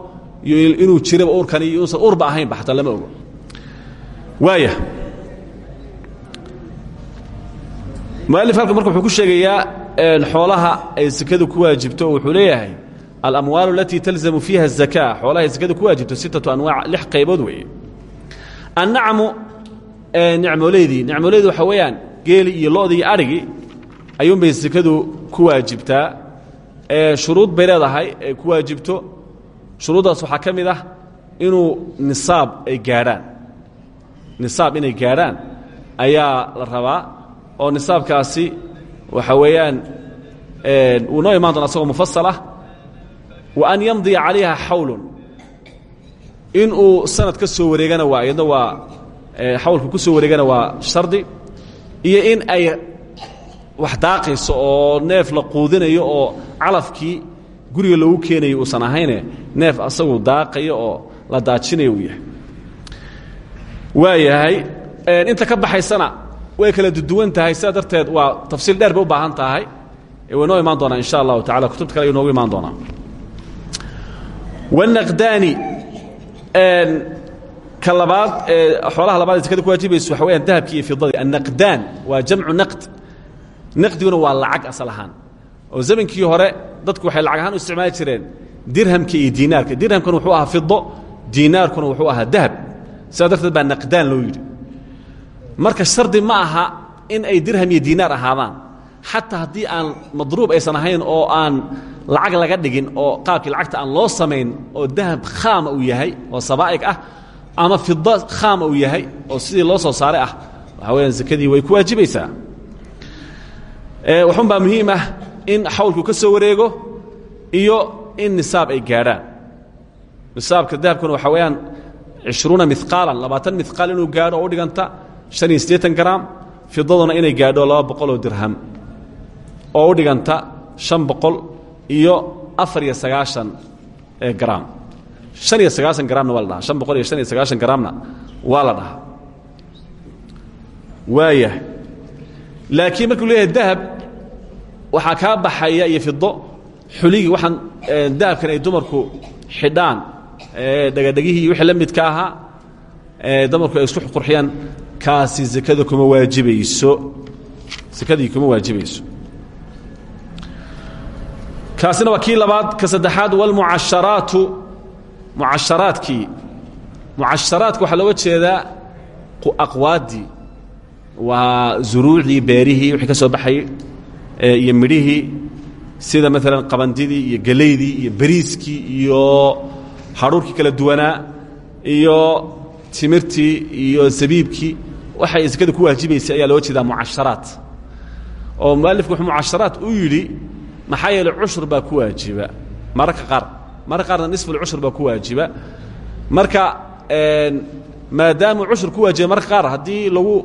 iyo inuu jiraba uurkani iyo inuusan uurba ahaynba lama ogo. Waaya mualif halka marka ku sheegayaa xoolaha ay sekadu ku waajibto wuxuu leeyahay alamwaalu alatii talzamu fiiha الzaka xoolaha ay ku waajibto sittatu anwaac lix qaybood weeye. Annacmu nicmoleydii nicmoleydii waxaa weeyaan geeli iyo lo'dii iyo adhigii ayuunbay sekadu ku waajibtaa. Shuruud bay ku waajibto. Shuruuddaas waxaa ka ah inuu nisaab ay gaadhaan. Nisaab inay gaadhaan ayaa la rabaa oo nisaabkaasi waxa weeyaan wuu noo imaan doona asagoo mufasal ah wa an yamdiya calayha xawlun. Inuu sanad ka soo wareegana waa iyadna waa xawlka ku soo wareegana waa shardi iyo in ay wax daaqayso oo neef la quudinayo oo calafkii guriga loogu keenayo uusan ahayne neef asagu daaqayo oo la daajinayo uu yahay. Waa yahay inta ka baxaysana way kala duduwan tahay sidaa darteed waa tafsiil dheer bay u baahan tahay. Way noo imaan doonaa insha allahu tacala kutubta kale ayuu noogu imaan doonaa. Wanaqdaani ka labaad xoolaha labaad ee sekada ku waajibayso waxa weyaan dahabkii iyo fidadii annaqdaan waa jamcu naqd. Naqdiguna waa lacag asal ahaan. Oo zamankii hore dadku waxay lacag ahaan u isticmaali jireen dirhamka iyo diinaarka dirhamkuna wuxuu ahaa fido diinaarkuna wuxuu ahaa dahab. Sidaa darteed baa naqdaan loo yidhi marka shardi ma aha in ay dirham iyo diinaar ahaadaan. Xataa haddii aan madruub aysan ahayn oo aan lacag laga dhigin oo qaabkii lacagta aan loo samayn oo dahab khaama uu yahay oo sabaa'ig ah ama fida khaama uu yahay oo sidii loo soo saaray ah waxaa weyaan sakadii way ku waajibaysaa waxun baa muhiim ah in xawlku ka soo wareego iyo in nisaab ay gaadhaan. Nisaabka dahabkuna waxaa weeyaan ishruuna miqaalan labaatan miqaal inuu gaadho u dhiganta han iyo siddeetan garaam inay gaadho laba boqoloo dirham. Oo u dhiganta shan boqol iyo afar iyo sagaashan garaam han iyo iyo han iyo sagaashan garaamna waaya. Laakiin markuu leeyahay dahab waxaa kaa baxaya iyo fido xuligii waxaan dahabkan ay dumarku xidhaan dhagadhegihii iyo wixii la midka ahaa dumarku ay isku qurxiyaan kaasi sekada kuma waajibayso. Sekadii kuma waajibayso. Kaasina waa labaad ka saddexaad walmucasharaatu mucasharaadkii. Mucasharaadka waxaa looga jeedaa aqwaaddii waa zuruucdii beerihii wixii ka soo baxayey iyo midhihii. Sida maalan qabandidii iyo gelaydii iyo beriiskii iyo hadhuurkii kala duwanaa iyo timirtii iyo sabiibkii waxay sekada ku waajibaysay ayaa looga jeedaa mucasharaat. oo mualifku wuxuu mucasharaat u yidhi maxaa yeeley cushur baa ku waajiba. Mararka qaar mararka qaarna nisfulcushur baa ku waajiba. Marka maadaamuu cushur ku waajiba mararka qaar haddii lagu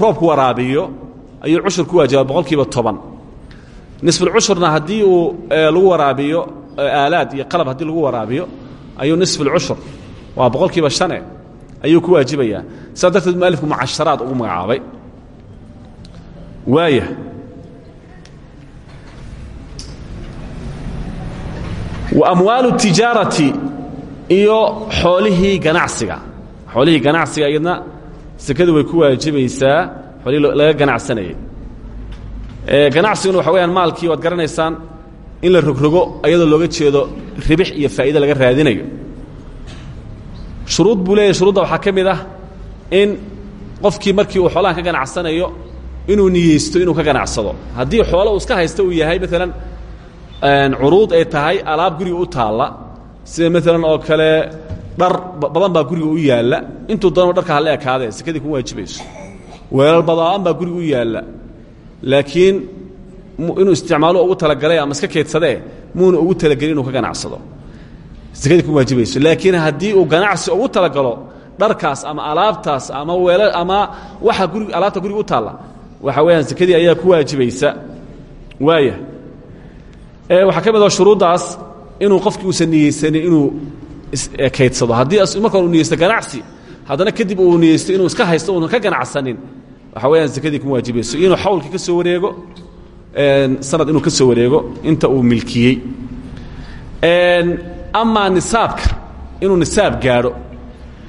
roobku waraabiyo ayuu cushur ku waajiba boqol kiiba toban. Nisfulcushurna haddii uu lagu waraabiyo aalaad iyo qalab haddii lagu waraabiyo ayuu nisfulcushur waa boqol kiiba shane ayuu ku waajibayaa. Sidaa darteed mualifku ugu magacaabay. Waaya wa amwaalu tijaarati iyo xoolihii ganacsiga. Xoolihii ganacsiga iyadna sekadu way ku waajibaysaa xoolihii laga ganacsanayay. Ganacsiguna waxa weyaan maalkii waad garanaysaan in la rogrogo ayadoo looga jeedo ribix iyo faa'iide laga raadinayo shuruud buu leeyahy shuruudda waxaa ka mid ah in qofkii markii uu xoolahan ka ganacsanayo inuu niyeysto inuu ka ganacsado. Haddii xoolo uu iska haysta uu yahay maalan curuud ay tahay alaab guriga u taalla sida maalan oo kale dhar badan baa guriga u yaalla intuu doonaba dharka hala ekaadee sekadii kuma waajibayso weelal badaan baa guriga u yaalla. Laakiin inuu isticmaalo ugu talagalay ama iska keedsadee muuna ugu talagelin inuu ka ganacsado kuma waajibayso laakiin haddii uu ganacsi ugu talagalo dharkaas ama alaabtaas ama weelal ama waxa gurig alaabta guriga u taalla waxa weeyaan sekadii ayaa ku waajibaysa waaya waxaa ka mid ah shuruuddaas inuu qofkii uusan niyeysanin inuu kaydsado haddii marka uu niyeysto ganacsi haddana kadib uu niyeysto inuu iska haysto uunan ka ganacsanin waxa weyaan sekadii kuma waajibayso inuu xawlkii ka soo wareego sanad inuu ka soo wareego inta uu milkiyey amaa nisaabka inuu nisaab gaadho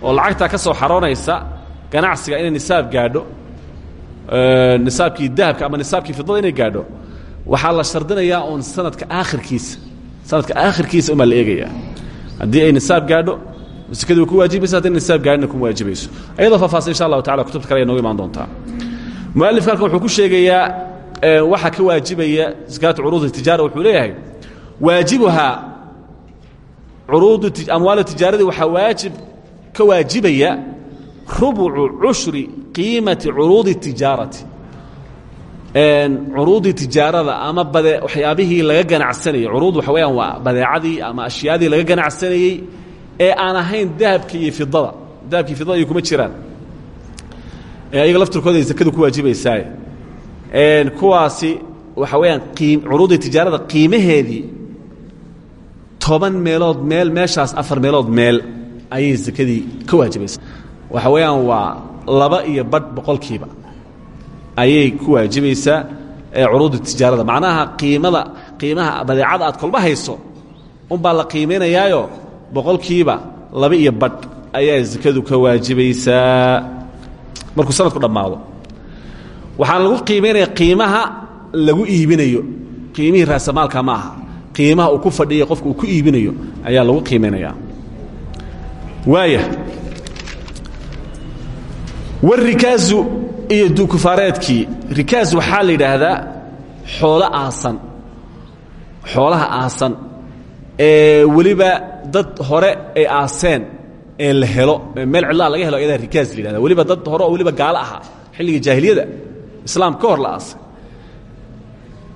oo lacagtaa ka soo xaroonaysa ganacsiga inay nisaab gaadho nisaabkii dahabka ama nisaabkii fidada inay gaadho waxaa la shardinayaa uun sanadka aakhirkiisa. Sanadka aakhirkiisa umaa la eegayaa haddii ay nisaab gaadho sekadii way ku waajibaysa haddii nisaab gaadhina kuma waajibayso ayadoo faahfaahsan insha allahu tacala kutubta kale ay noogu imaan doontaa. Mualifka halkan wuxuu ku sheegayaa waxaa ka waajibaya sakaatu curuud tijaara wuxuu leeyahay waajibuhaa curuudu amwaal tijaaradii waxaa waajib ka waajibaya rubucu cushri qiimati curuudi tijaarati. Curuudii tijaarada ama bade waxyaabihii laga ganacsanayey curuud waxa weyaan waa badeecadii ama ashyaadii laga ganacsanayey ee aan ahayn dahabka iyo fidada dahabki fidada iyo kuma jiraan. Ayaga laftirkooda zakadu ku waajibaysaaye. Kuwaasi waxa weeyaan qiim curuudii tijaarada qiimaheedii toban meelood meel meeshaas afar meelood meel ayay zakadii ka waajibaysaa waxa weeyaan waa laba iyo badh boqolkiiba ayay ku waajibaysaa curuudu tijaarada. Macnaha qiimada qiimaha badeecada aad kolba hayso unbaa la qiimaynayaayo boqolkiiba laba iyo badh ayaa zakadu ka waajibaysaa markuu sanadku dhammaado waxaana lagu qiimaynaya qiimaha lagu iibinayo. Qiimihii raasamaalka ma aha qiimaha uu ku fadhiya qofka uu ku iibinayo ayaa lagu qiimaynaya waaya warikaazu iyo duukufaareedkii rikaas waxaa la yidhaahdaa xoolo aasan xoolaha aasan ee weliba dad hore ay aaseen ee la helo meel cidlaa laga helo ayadaa rikaas la yidhahda dad hore oo weliba ahaa xilligii jaahiliyada islaam ka la aasay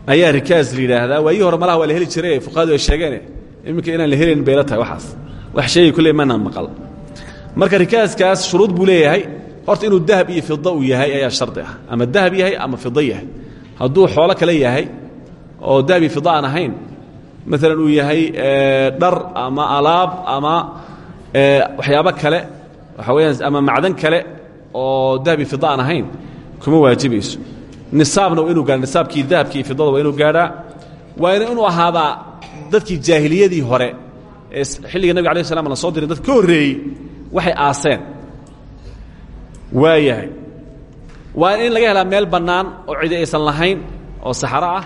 ayaa rikaas la yidhaahdaa. Waayihii hore malaha waa heli jiray fuqahadu ay sheegeene iminka inaan la helayn bayla tahay wax sheegay kulley mana maqal. Marka rikaaskaas shuruud buu horta inuu dahab iyo fida uu yahay ayaa shardi ah. Ama dahab yahay ama fida yahay. Hadduu xoolo kale yahay oo dahab iyo fida aan ahayn maalan uu yahay dhar ama alaab ama waxyaabo kale waxa weyaan ama macdan kale oo dahab iyo fida aan ahayn kuma waajibayso nisaabna waa inuu gaadha nisaabkii dahabki iyo fidada inuu gaadhaa waana inuu ahaadaa dadkii jaahiliyadii hore ee xilliga nabig alay slam la soo diray dad ka horreeyey waxay aaseen. Waa yahay waa in laga helaa meel bannaan oo cidi aysan lahayn oo saxaro ah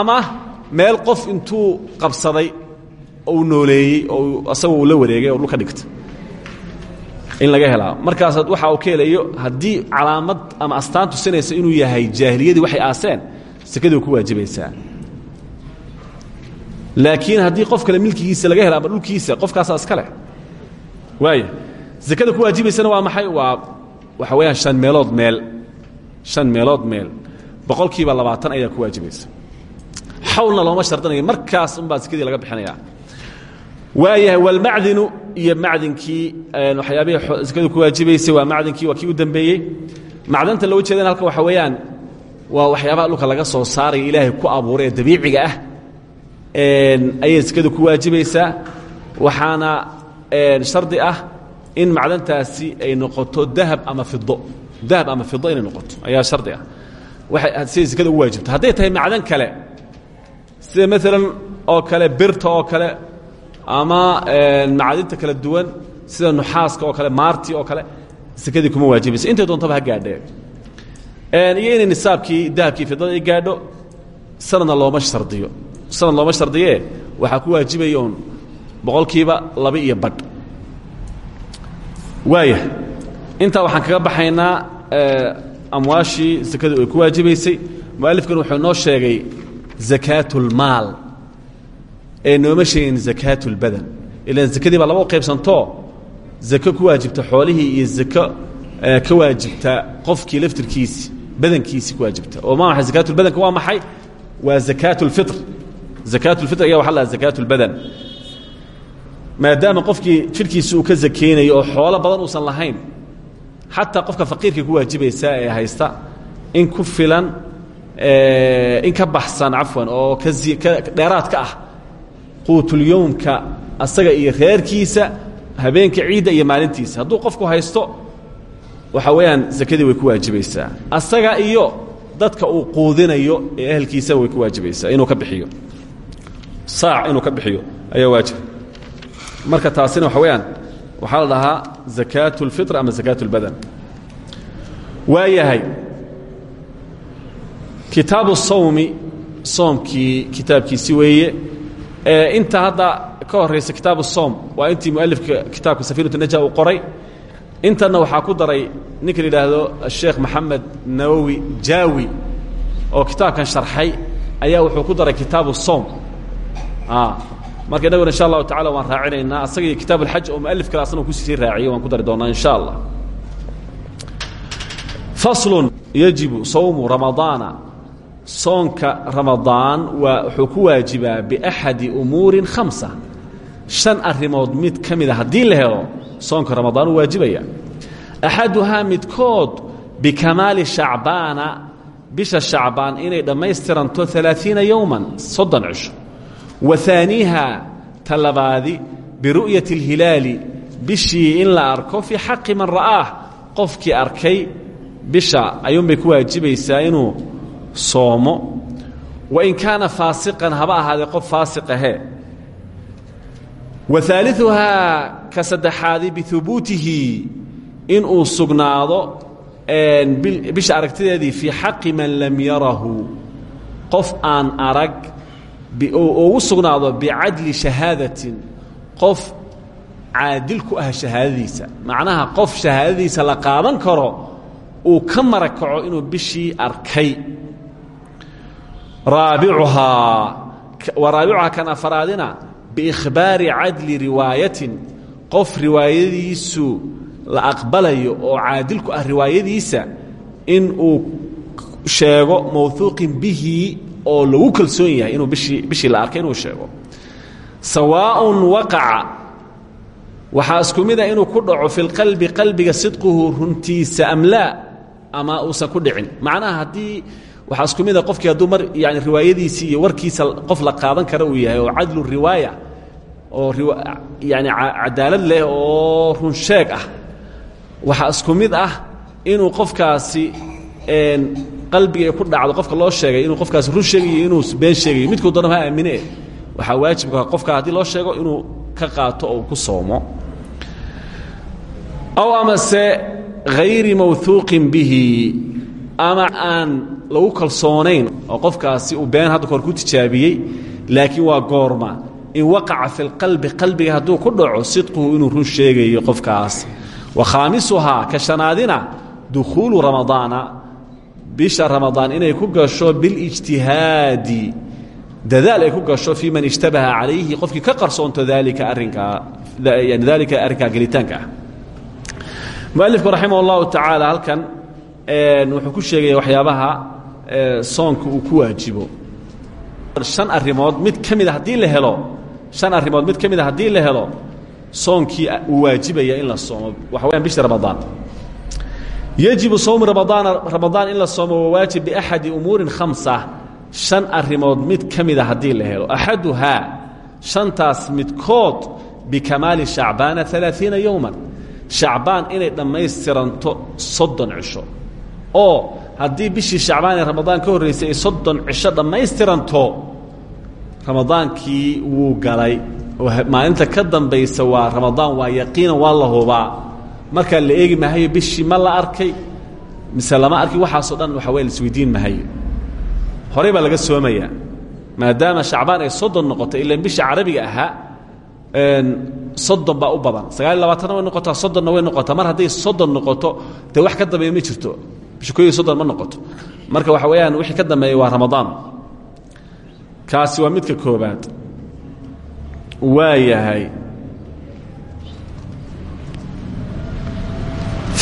ama meel qof intuu qabsaday oo uu nooleeyey oo asaga uu la wareegay oo dhulka dhigta in laga helaa. Markaas waxa uu ka helayo haddii calaamad ama astaan tusinaysa inuu yahay jaahiliyadii waxay aaseen sekadii ku waajibaysaa. Laakiin haddii qof kale milkigiisa laga hela ama dhulkiisa qofkaasaa iska leh. Waaya sekada ku waajibaysana waa maxay? Waa waxa weeyaan shan meelood meel. Shan meelood meel. Boqolkiiba labaatan ayaa ku waajibaysa. Xawlna looma shardinayo markaas unbaa sekadii laga bixinayaa waayahay walmacdinu iyo macdinkii waxyaabihii sekadu ku waajibaysay waa macdinkii waa kii u dambeeyey. Macdanta loo jeedana halkan waxa weeyaan waa waxyaabaha dhulka laga soo saaraya ilaahay ku abuuray dabiiciga ah. Ayay sekadu ku waajibaysaa. Waxaana shardi ah in macdantaasi ay noqoto dahab ama fido dahab ama fido inay noqoto ayaa shardi ah. Siday sekada ugu waajibta hadday tahay macdan kale sida maalan kale birta oo kale ama macadinta kala duwan sida nuxaaska oo kale maarti oo kale sekadii kuma waajibaysa intay doontaba ha gaadhee iyo inay nisaabkii dahabkii fidada ay gaadho sanadna looma shardiyo. Sanad looma shardiyee waxaa ku waajibaya uun boqolkiiba laba iyo badh. Waaya intaa waxaan kaga baxaynaa amwaashii sekadu ay ku waajibaysay. Mualifkan wuxuu noo sheegay zakaatulmaal ee nooma sheegin zakaatulbadan ilaan zakadii baa qaybsantoo zako waajibta xoolihii iyo zako ka waajibta qofkii laftirkiisi badankiisi ku waajibta. Oo ma maxay zakaatulbadanka waa maxay? Waa zakaatulfitr zakaatulfitr ayaa waxa la zakaatulbadan maadaama qofkii jidhkiisi uu ka zakeynayo oo xoolo badan uusan lahayn xataa qofka faqiirka ku waajibaysaa ee haysta in ku filan in ka baxsan cafwan oo ka dheeraad ka ah quutulyowmka asaga iyo reerkiisa habeenka ciidda iyo maalintiisa. Hadduu qofku haysto waxa weeyaan zakadii way ku waajibaysaa. Asaga iyo dadka uu quudinayo ee ehelkiisaba way ku waajibaysaa. Inuu ka bixiyo. Saac inuu ka bixiyo ayaa waajib. Marka taasina waxa weeyaan waxaa la dhahaa zakaat اlfitr ama zakaat اlbadan waa yahay sawmi soomkii kitaabkiisi weeye inta hadda ka horaysa kitaabu soom waa intii mualifka kitaabka safiinatu naja uu qoray. Intanna waxaa ku daray ninka la yidhaahdo asheekh maxamed nawowi jaawi oo kitaabkan sharxay ayaa wuxuu ku daray kitaabu soom. Marka innaguna insha allahu tacala waan raacinaynaa asaga iyo kitaab alxaj oo mualif kale asna ku sii raaciyo waan ku dari doonaa insha allah. Faslun yajibu sawmu ramadaana soonka ramadaan waa wuxuu ku waajibaa biaxadi umuurin khamsa. Shan arrimood mid ka mida haddii la helo soonka ramadaan uu waajibaya. Axaduhaa midkood bikamaali shacbaana bisha shacbaan inay dhammaystiranto alaaiina yowman soddon cisho wa aaniiha ta labaadi biru'yati اlhilaali bishii in la arko fii xaqi man ra'aah qofkii arkay bisha ayuunbay ku waajibaysaa inuu soomo. Wain kaana faasiqan haba ahaadee qof faasiq ahee wa aaliuhaa ka saddexaadi bihubuutihi inuu sugnaado bisha aragtideedii fii xaqi man lam yarahu. Qof aan arag ugu sugnaado bicadli shahaadatin. Qof caadil ku ah shahaadadiisa. Macnaha qof shahaadadiisa la qaadan karo uu ka mara kaco inuu bishii arkay raabicuhaa kan afaraadina biikhbaari cadli riwaayatin qof riwaayadiisu la aqbalayo oo caadilku ah riwaayadiisa in uu sheego mawhuuqin bihi oo lagu kalsoon yahay inuu bishii la arkay inuu sheego sawaaءun waqaca waxaa isku mida inuu ku dhaco fi lqalbi qalbiga sidquhu runtiisa am laa ama uusan ku dhicin waxaa isku mida qofkii hadduu mar yani riwaayadiisii iyo warkiisa qof la qaadan kara uu yahay oo cadlu riwaaya oo yani cadaalad leh oo run sheeg ah. Waxaa isku mid ah inuu qofkaasi qalbiga ku dhacdo qofka loo sheegay inuu qofkaasi run sheegayo inuu been sheegayo midkuu doona ha aamine. Waxaa waajibka qofka haddii loo sheego inuu ka qaato oo ku soomo. Aw amase hayri mawhuuqin bihi ama aan lagu kalsoonayn oo qofkaasi uu been hadda kahor ku tijaabiyey laakiin waa goorma. In waqaca fi lqalbi qalbiga hadduu ku dhaco sidquhu inuu run sheegayo qofkaas. Wa khaamisuhaa ka shanaadina dukhuulu bisha ramadaan inay ku gasho bilijtihaadi dadaal ay ku gasho fii man ishtabaha calayhi qofkii ka qarsoonto daalika arrinkaa yani daalika arrinkaa gelitaanka. Ah mualifku raximah اllahu tacaala halkan wuxuu ku sheegaya waxyaabaha soonka uu ku waajibo. Shan arrimood mid ka mida haddii la helo shan arrimood mid ka mida haddii la helo soonkii uu waajibaya in la soomo. Waxa weyaan bisha ramadaan. Yajibu sowmu ramadaana ramadaan in la soomo waa waajib biaxadi umuurin khamsa. Shan arrimood mid ka mida haddii la helo. Axaduhaa shantaas midkood bikamaali shacbaana alaaiina yowman shacbaan inay dhammaystiranto soddon cisho oo haddii bishii shacbaan ee ramadaan ka horraysay ay soddon cisho dhammaystiranto ramadaankii wuu galay. Maalinta ka dambaysa waa ramadaan waa yaqiinan waa la hubaa la eegi mahayo bishii ma la arkay mise lama arkin waxaasoo dhan waxa waya laisweydiin mahayo horey baa laga soomayaa maadaama shacbaan ay soddon noqotay ilaan bisha carabiga ahaa soddon baa u badan. Way noqotaa soddonna way noqotaa. Mar hadday soddon noqoto dee wax ka dambeeya ma jirto iyo soddon ma noqoto. Marka waxa weeyaan wixii ka dambeeya waa ramadaan. Kaasi waa midka koobaad waa yahay.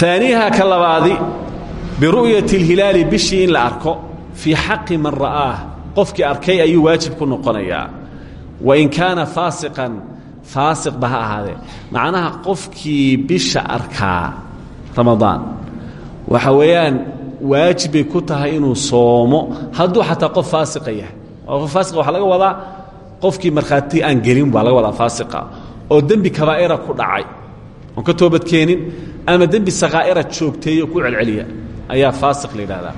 Aaniha ka labaadi biru'yati اlhilaali bishii la arko fii xaqi man ra'aah. Qofkii arkay ayuu waajib ku noqonayaa. Wain kaana faasiqan faasiqba ha ahaadee. Macnaha qofkii bisha arkaa ramadaan waxa weeyaan waajib bay ku tahay inuu soomo. Hadduu xataa qof faasiqa yahay. Qof faasiqa waxaa laga wadaa qofkii markhaati aan gelin baa laga wadaa faasiqa. Oo dembi kabaa'ira ku dhacay. Oon ka toobadkeenin ama dembi sakaa'ira joogteeyo ku celceliya. Ayaa faasiq la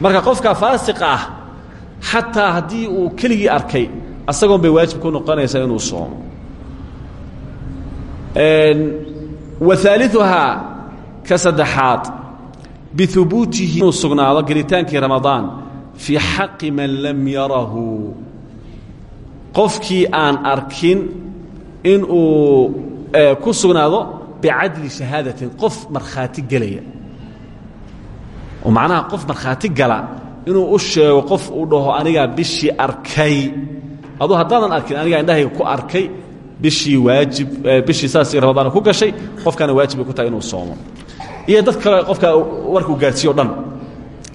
marka qofka faasiqa ah xataa haddii uu keligii arkay asagoon bay waajib ku noqonaysaa inuu soomo. Wa aaliuhaa ka bihubuutihi inuu sugnaado gelitaankii ramadaan fii xaqi man lam yarahu. Qofkii aan arkin inuu ku sugnaado bicadli shahaadatin qof markhaati gelaya. Oo macnaha qof markhaati gala inuu u sheego qof uu dhaho anigaa bishii arkay. Aduu haddaadan arkin anigaa indhahayga ku arkay bishii waajib bishii saasii ramadaan ku gashay qofkana waajib bay ku tahay inuu soomo iyo dad kale qofka warkuu gaarsiiyo o dhan.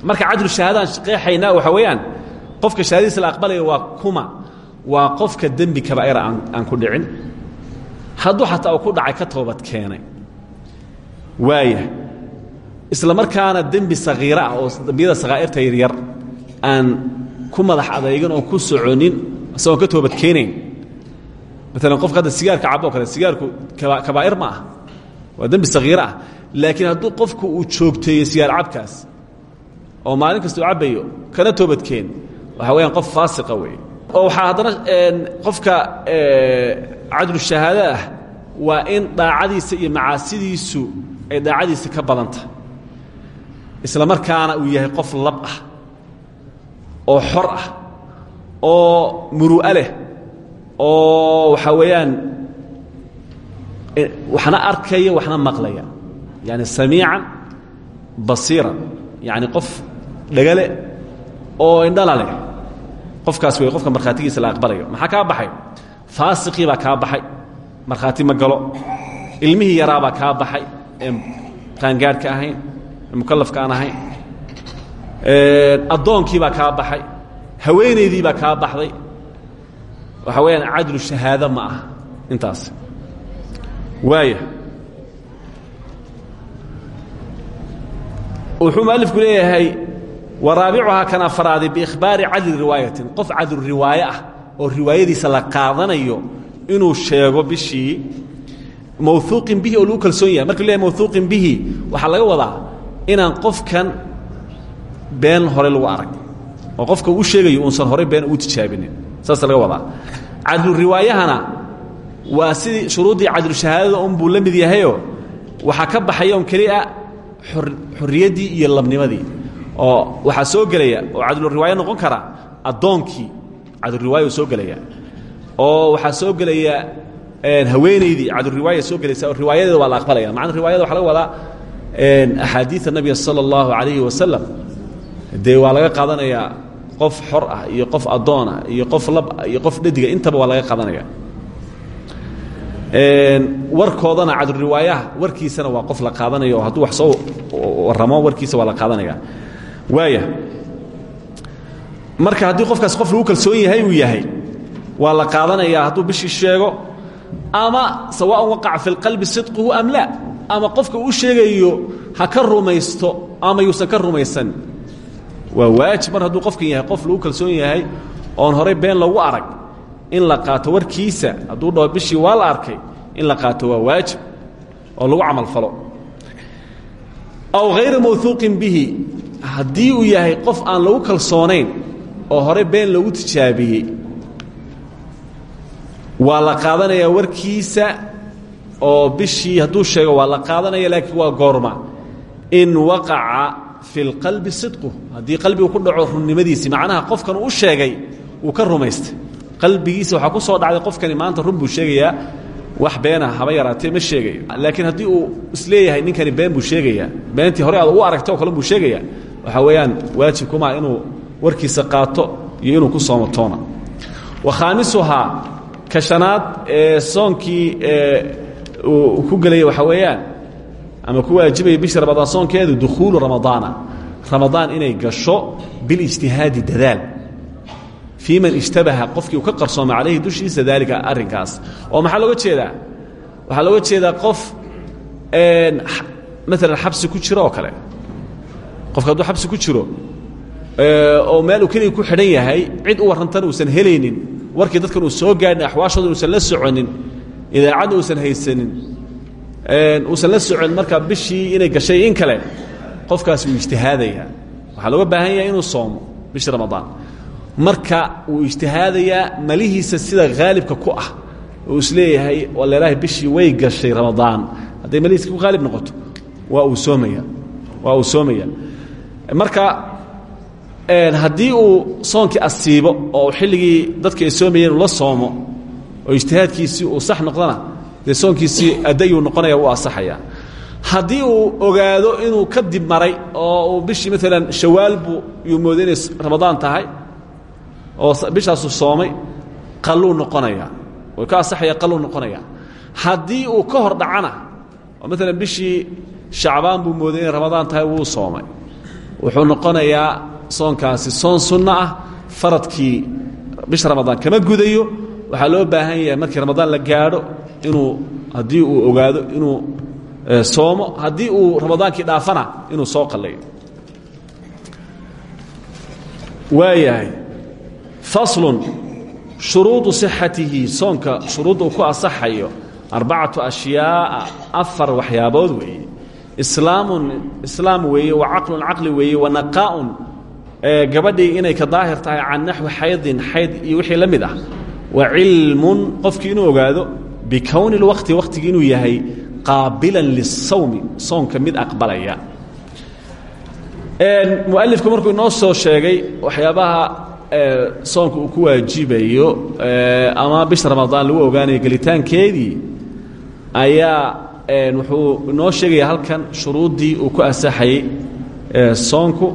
Marka cadlu shahaadaan qeexaynaa waxa weeyaan qofka shahaadadiisa la aqbalaya waa kuma waa qofka dembi kabaa'ira aan ku dhicin. Hadduu xataa uu ku dhacay ka toobad keenay. Waaya isla markaana dembi sakiira ah oo dembiyada sakhaa'irta yaryar aan ku madax adeygin oon ku soconin isagoon ka toobad keenayn. Maalan qofka hadda sigaarka cabo o kale sigaarku kabaa'ir ma ah waa dembi sakiira ah laakiin hadduu qofku uu joogteeyo sigaar cabkaas oo maalin kasta u cabbayo kana toobadkeen waxa weyaan qof faasiqa wey oo waxaa haddana qofka cadlu shahaada ah waa in daacadiisa iyo macaasidiisu ay daacadiisa ka badanta. Isla markaana uu yahay qof lab ah oo xor ah oo muru'a oo waxaa weeyaan waxna arkaya waxna maqlaya yani samiican basiiran yani qof dhagale oo indhala qofkaas wey qofka markhaatigiisa la aqbalayo maxaa kaa baxay faasiqii baa kaa baxay markhaati ma galo ilmihii yaraabaa kaa baxay ee qaangaadhka ahayn ee mukallafka aan ahayn addoonkii baa kaa baxay haweenaydii baa kaa baxday waxaa weeyaan cadlu shahaado ma intaas waaya wuxuu mualifku leeyahay waraabicuhaa kan afraadi biikhbaari cadli riwaayatin. Qof cadlu riwaaye ah oo riwaayadiisa la qaadanayo inuu sheego bishii mawuuqin bihi oo lagu kalsoon yahay. Marka leeyahay mawuuqin bihi waxaa laga wadaa inaan qofkan been hore lagu arag oo qofka uu sheegayo uusan horey been ugu tijaabinin. Saasa laga wadaa. Cadlu riwaayahana waa sidii shuruuddii cadlu shahaadada unbuu la mid yahayoo waxaa ka baxaya on kelia xorriyaddii iyo labnimadii. Oo waxaa soo gelaya oo cadluriwaayo noqon kara addoonkii cadluriwaaya soo gelaya. Oo waxaa soo gelaya haweenaydii cadluriwaaya soo gelaysa oo riwaayadeeda waa la aqbalaya. Macna riwaayada waxa laga wadaa axaadiida nabiga sala allahu calayhi wasalam dee waa laga qaadanayaa qof xor ah iyo qof addoon ah iyo qof lab iyo qof dhadiga intaba waa laga qaadanaya warkoodana cadluriwaayaha warkiisana waa qof la qaadanayo oo hadduu wax soo warramo warkiisa waa la qaadanaya waaya marka haddii qofkaas qof lagu kalsoon yahay uu yahay waa la qaadanayaa hadduu bishii sheego ama sawaaءan waqaca fi اlqalbi sidquhu am laa ama qofka uu sheegayo ha ka rumaysto ama yuusan ka rumaysan. Waa waajib mar hadduu qofkan yahay qof lagu kalsoon yahay oon horay been lagu arag in la qaato warkiisa hadduu dhaho bishii arkay in la qaato waa waajib oo lagu camal falo. Aw hayra mawhuuqin bihi haddii uu yahay qof aan lagu kalsoonayn oo hore been lagu tijaabiyey waa la qaadanayaa warkiisa oo bishii hadduu sheego waa la qaadanaya laakiin waa goorma. In waqaca fi اlqalbi sidqu haddii qalbigu ku dhaco runnimadiisii macnaha qofkan uu sheegay uu ka rumaystay qalbigiisa waxaa ku soo dhacday qofkani maanta run buu sheegayaa. Wax beena haba yaraatee ma sheegayo laakiin haddii uu is leeyahay ninkani been buu sheegayaa. Beentii hore aad ugu aragtay oo kale buu sheegayaa. Waxaa weeyaan waajib kumaa inuu warkiisa qaato iyo inuu ku soomo toona. Wa khaamisuhaa ka shanaad ee soonkii uu ku gelaya waxaa weeyaan ama ku waajibaya bisha ramadaan soonkeedu dukhuulu ramadaana ramadaan inay gasho bilijtihaadi dadaal fii man ishtabaha qofkii ka qarsooma calayhi dushiisa daalika arrinkaas oo maxaa looga jeedaa waxaa looga jeedaa qof maalan xabsi ku jiro oo kale qofka hadduu xabsi ku jiro oo meel uu keliga ku xidhan yahay cid u warrantana uusan helaynin warkii dadkan uu soo gaadhin axwaashooda uusan la soconin idaacadna uusan haysanin uusan la socon markaa bishii inay gashay in kale qofkaas wuu ijtihaadayaa waxaa looga baahan yahay inuu soomo bishii ramadaan marka wuu ijtihaadayaa malihiisa sida haalibka ku ah oo is leeyahay waleelahay bishii way gashay ramadaan. Hadday malihiisa ku noqoto waa uu soomaya waa uu soomaya. Marka haddii uu soonkii asiibo oo xilligii dadka ay soomayeen uu la soomo oo ijtihaadkiisii uu sax noqdana dee soonkiisii addayuu noqonaya u asaxaya. Haddii uu ogaado inuu kadib maray oo bishii maalan shawaal buu ramadaan tahay oo bishaasuu soomay qalluu noqonaya. Way ka asaxaya qalluu noqonaya. Haddii uu ka hor dhacana oo maalan bishii shacbaan buu mooday inay ramadaan tahay wuu soomay. Wuxuu noqonayaa soonkaasi soon sunno ah faradkii bisha ramadaan kama gudayo. Waxaa loo baahan yahay markii ramadaan la gaadho inuu haddii uu ogaado inuu soomo. Haddii uu ramadaankii dhaafana inuu soo qallayo waayahay faslun shuruudu sixatihi soonka shuruudda uu ku asaxayo arbacatu ashyaaa afar waxyaabood weeye. Islaamun islaam weeye wa caqlun caqli weeye wa naqaa'un gabadhii inay ka daahir tahay can naxwi xaydin xayd iyo wixii la mid ah. Wa cilmun qofkii inuu ogaado bikowni اlwaqti waqtigii inuu yahay qaabilan lisawmi soonka mid aqbalaya. Mualifku markuu inoo soo sheegay waxyaabaha soonka uu ku waajibayo ama bisha ramadaan lagu ogaanayo gelitaankeedii ayaa wuxuu inoo sheegaya halkan shuruuddii uu ku asaxayey soonku.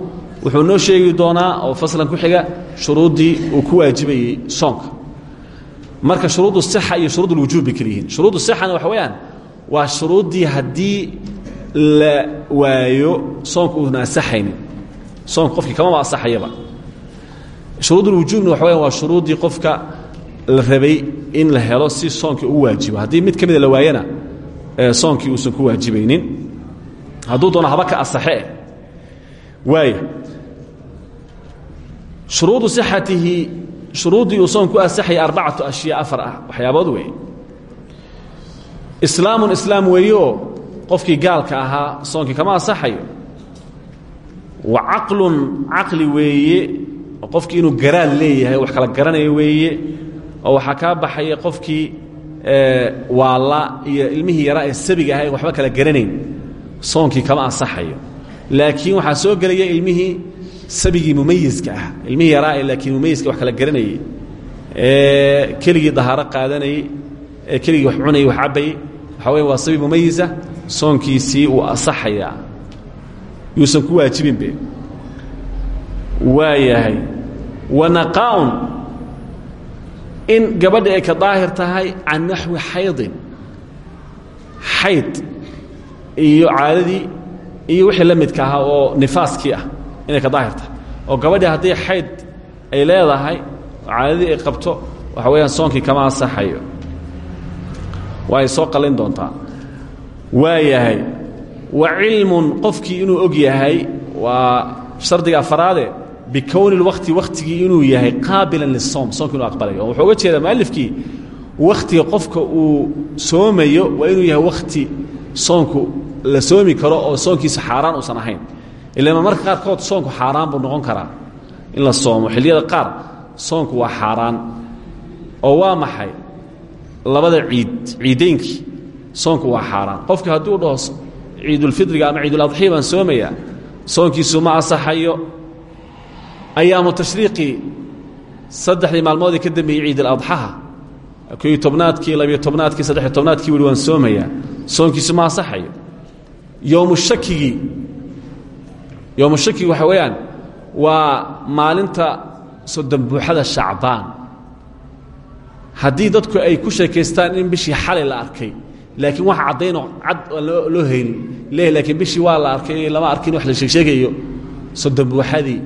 Wuxuu noo sheegi doonaa oo faslan ku xiga shuruuddii uu ku waajibayey soonka. Marka shuruuddu sixa iyo shuruud lwujuub bay kala yihiin. Waxa weeyaan waa shuruuddii haddii la waayo soonku uuna asaxaynin soonku qofkii kamaba asaxayaba shuruud اlwujuubna waxa weyaan waa shuruuddii qofka la rabay in la helo si soonkii ugu waajibo haddii mid ka mida la waayana soonkii uusan ku waajibaynin. Hadduu doono haba ka asaxe waaya shuruudu صxatihi shuruuddii uu soon ku asaxaya arbacatu ashyaa afar ah. Waxyaabood weeye islaamun islaam weeyeoo qofkii gaalka ahaa soonkii kama asaxayo? Wa caqlun caqli weeye oo qofkii inuu garaad leeyahay wax kala garanayo weeye oo waxaa kaa baxaya qofkii waalla iyo ilmihii yaraa ee sabiga aha en waxba kala garanayn soonkii kama asaxayo laakiin waxaa soo gelaya ilmihii sabigii mumayiska ah ilmihii yaraa laakiin mumayiska wax kala garanayey ee keligii dahaaro qaadanayey ee keligii wax cunayey wax cabbayey waxaa weya waa sabi mumayisa soonkiisii uu asaxayaa yuusan ku waajibinbe. Waa yahay wa naqaa'un in gabadha ay ka daahir tahay can naxwi xaydin. Xayd iyo caadadii iyo wixii la midka ahaa oo nifaaskii ah inay ka daahir tahay. Oo gabadhii haddii xayd ay leedahay oo ay qabto waxa weeyaan soonkii kama asaxayo waa soo qalin doontaa. Waa wa cilmun qofkii inuu og yahay waa shardiga afaraade bikowni اlwakti wakhtigii inuu yahay qaabilan lisoom soonka inuu aqbalayo wuxuu uga jeedaa mualifkii wakhtiga qofka uu soomayo waa inuu yahay wakhti soonku la soomi karo oo soonkiisa xaaraan uusan ahayn ilama marka qaarkood soonku xaaraan buu noqon karaa in la soomo xilliyada qaar soonku waa xaaraan oo waa maxay labada ciid ciiddaynkii soonku waa xaaraan qofki hadduu dhaho ciidulfidriga ama ciiduladxiya baan soomayaa soonkiisu ma asaxayo ayaamu tashriiqii saddexdii maalmoodii ka dambeeyey ciiduladxaha koiyo tobnaadkii labiyo tobnaadkii saddexiyo tobnaadkii weli waan soomayaa soonkiisu ma asaxayo yowmu shakigii yowmu shakigi waxa weeyaan waa maalinta soddon buuxada shacbaan. Haddii ay ku sheekaystaan in bishii xalay la arkay laakiin wax caddaynoo cad loo haynin leeyahy laakiin bishii waa la arkay lama arkin wax la sheegsheegayo. Soddon buuxadii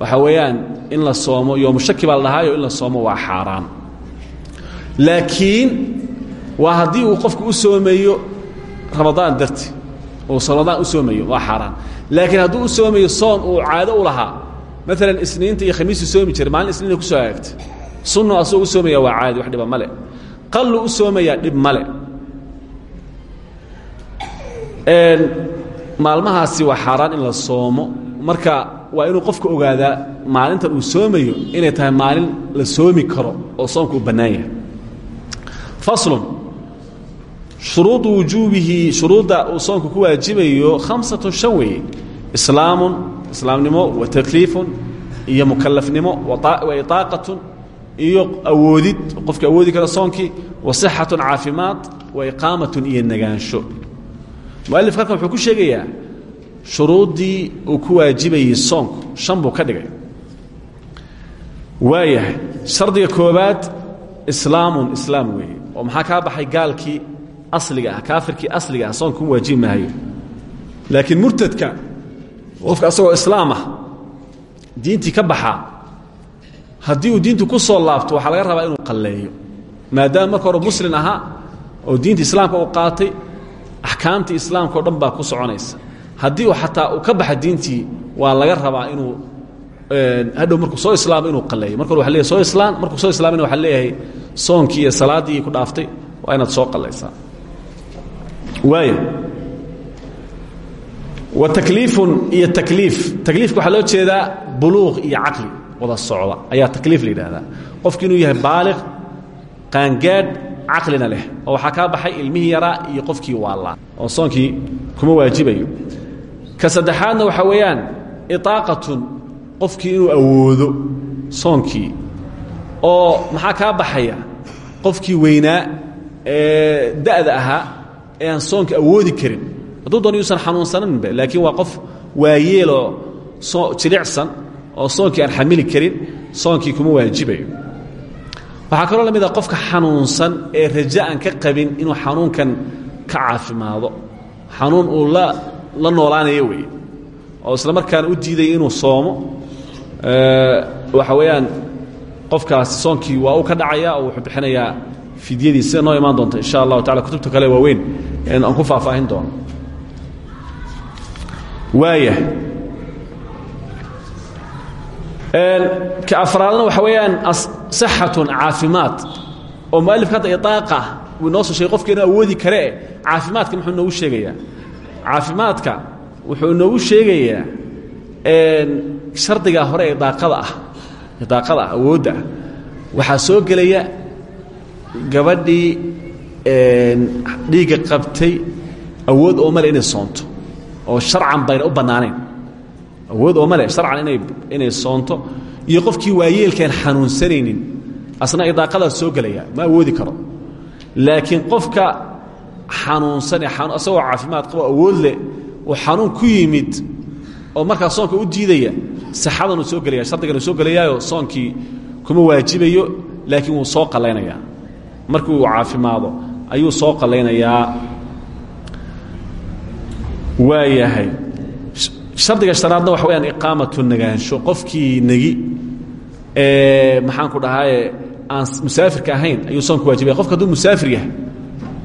waxa weeyaan in la soomo yoomu shaki baa la dhahaayo in la soomo waa xaaraan. Laakiin waa haddii uu qofku u soomayo ramadaan darti uu ramadaan u soomayo waa xaaraan. Laakiin hadduu u soomayo soon uu caado u lahaa maalan isniinta iyo khamiisu soomi jiray maalin isniina ku soo hagaagta sunnu asagoo u soomaya waa caadi wax dhiba male qallu u soomayaa dhib male maalmahaasi waa xaaraan in la soomo. Marka waa inuu qofka ogaadaa maalintan uu soomayo inay tahay maalin la soomi karo oo soomka uu faslun shuruudu wujuubihi shuruudda uu soonka ku waajibayo khamsatun shan weeye islaamun wa takliifun iyo mukalafnimo wa iطaaqatun iyo awoodid qofka awoodi kara soonkii wa sixatun caafimaad wa iqaamatun iyo nagaansho. Mualif halkan wuxuu ku sheegayaa shuruuddii uu ku waajibayey soonku shan buu ka dhigay. Waayahay shardiga koobaad islaamun islaam weeye. Oo maxaa kaa baxay? Gaalkii asliga ah kaafirkii asliga ah soonka ku waajibi maayo. Laakiin murtadka qofka asagoo islaam ah ka baxaa haddii uu diintu ku soo laabto waxaa laga rabaa inuu qalleeyo. Maadaama marka hore muslin oo diinta islaamka uu qaatay axkaamtii islaamka o dhan baa ku soconaysa haddii uu xataa uu ka baxa diintii waa laga rabaa inuu hadhow markuu soo islaamo inuu marka hore waa leeyahy soo islaan markuu soo islaamina waxaa leeyahay soonkii iyo salaaddii ku dhaaftay waa inaad soo qallaysaa waaya wa takliifun iyo takliif. Takliifka waxaa loo jeedaa buluuq iyo caqli wada socda. Ayaa takliif la yidhaahdaa. Qofki inuu yahay baaliq qaangaadh caqlina leh oo waxaa kaa baxay ilmihii yaraa iyo qofkii waallaa oo soonkii kuma waajibayo ka saddexaadna waxaa weeyaan iطaaqatun qofkii inuu awoodo soonkii oo maxaa kaa baxaya? Qofkii weynaa ee da'da ahaa ee aan soonka awoodi karin. Hadduu doon yuusan xanuunsaninba laakiin waa qof waayeeloo jilicsan oo soonkii aan xamili karin soonkii kuma waajibayo. Waxaa kaloo la mid a qofka xanuunsan ee raja aan ka qabin inuu xanuunkan ka caafimaado. Xanuun uu la la noolaanayo weeye oo isla markaana u diidaya inuu soomo. Waxa weeyaan qofkaasi soonkii waa uu ka dhacaya oo wuxuu bixinayaa fidyadii sida noo imaan doonta insha allahu tacala kutubta kale waaweyn aan ku faahfaahin doono. Waaya ka afraadna waxa weeyaan sixatun caafimaad. Oo mualifka hadda iطaaqa wuu inoo soo sheegay qofka inuu awoodi karee caafimaadka muxuu inoogu sheegayaa caafimaadka wuxuu inoogu sheegayaa shardigaa hore ee daaqada ah daaqada ah awoodda ah. Soo gelaya gabadhii dhiigga qabtay awood oo male inay soonto oo sharcan bayna u bannaanayn. Awood oo male sharcan inay inay soonto iyo qofkii waayeelkaan xanuunsanaynin. Asna idaaqadaas soo gelaya ma awoodi karo. Laakiin qofka xanuunsan ee asagoo caafimaad qabo awood leh oo xanuun ku yimid oo markaa soonka u diidaya sixadanuu soo gelaya shardiganuu soo gelayaayo soonkii kuma waajibayo laakiin wuu soo qallaynayaa. Markii caafimaado ayuu soo qallaynayaa. Waayahay shardiga shanaadna waxa weyaan iqaamatu nagaansho qofkii negi maxaan ku dhahaaye aan musaafirka ahayn ayuu soonku waajibaya. Qofka hadduu musaafir yahay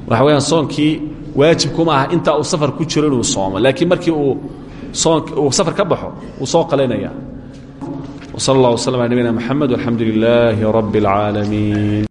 waxa weyaan soonkii waajib kuma aha intaa uu safar ku jiro inuu soomo. Laakiin markii uu uu safar ka baxo wuu soo qalaynaya wsala allah waslm ala nabiyina mxamed walxamdu lilaahi اlcaalamiin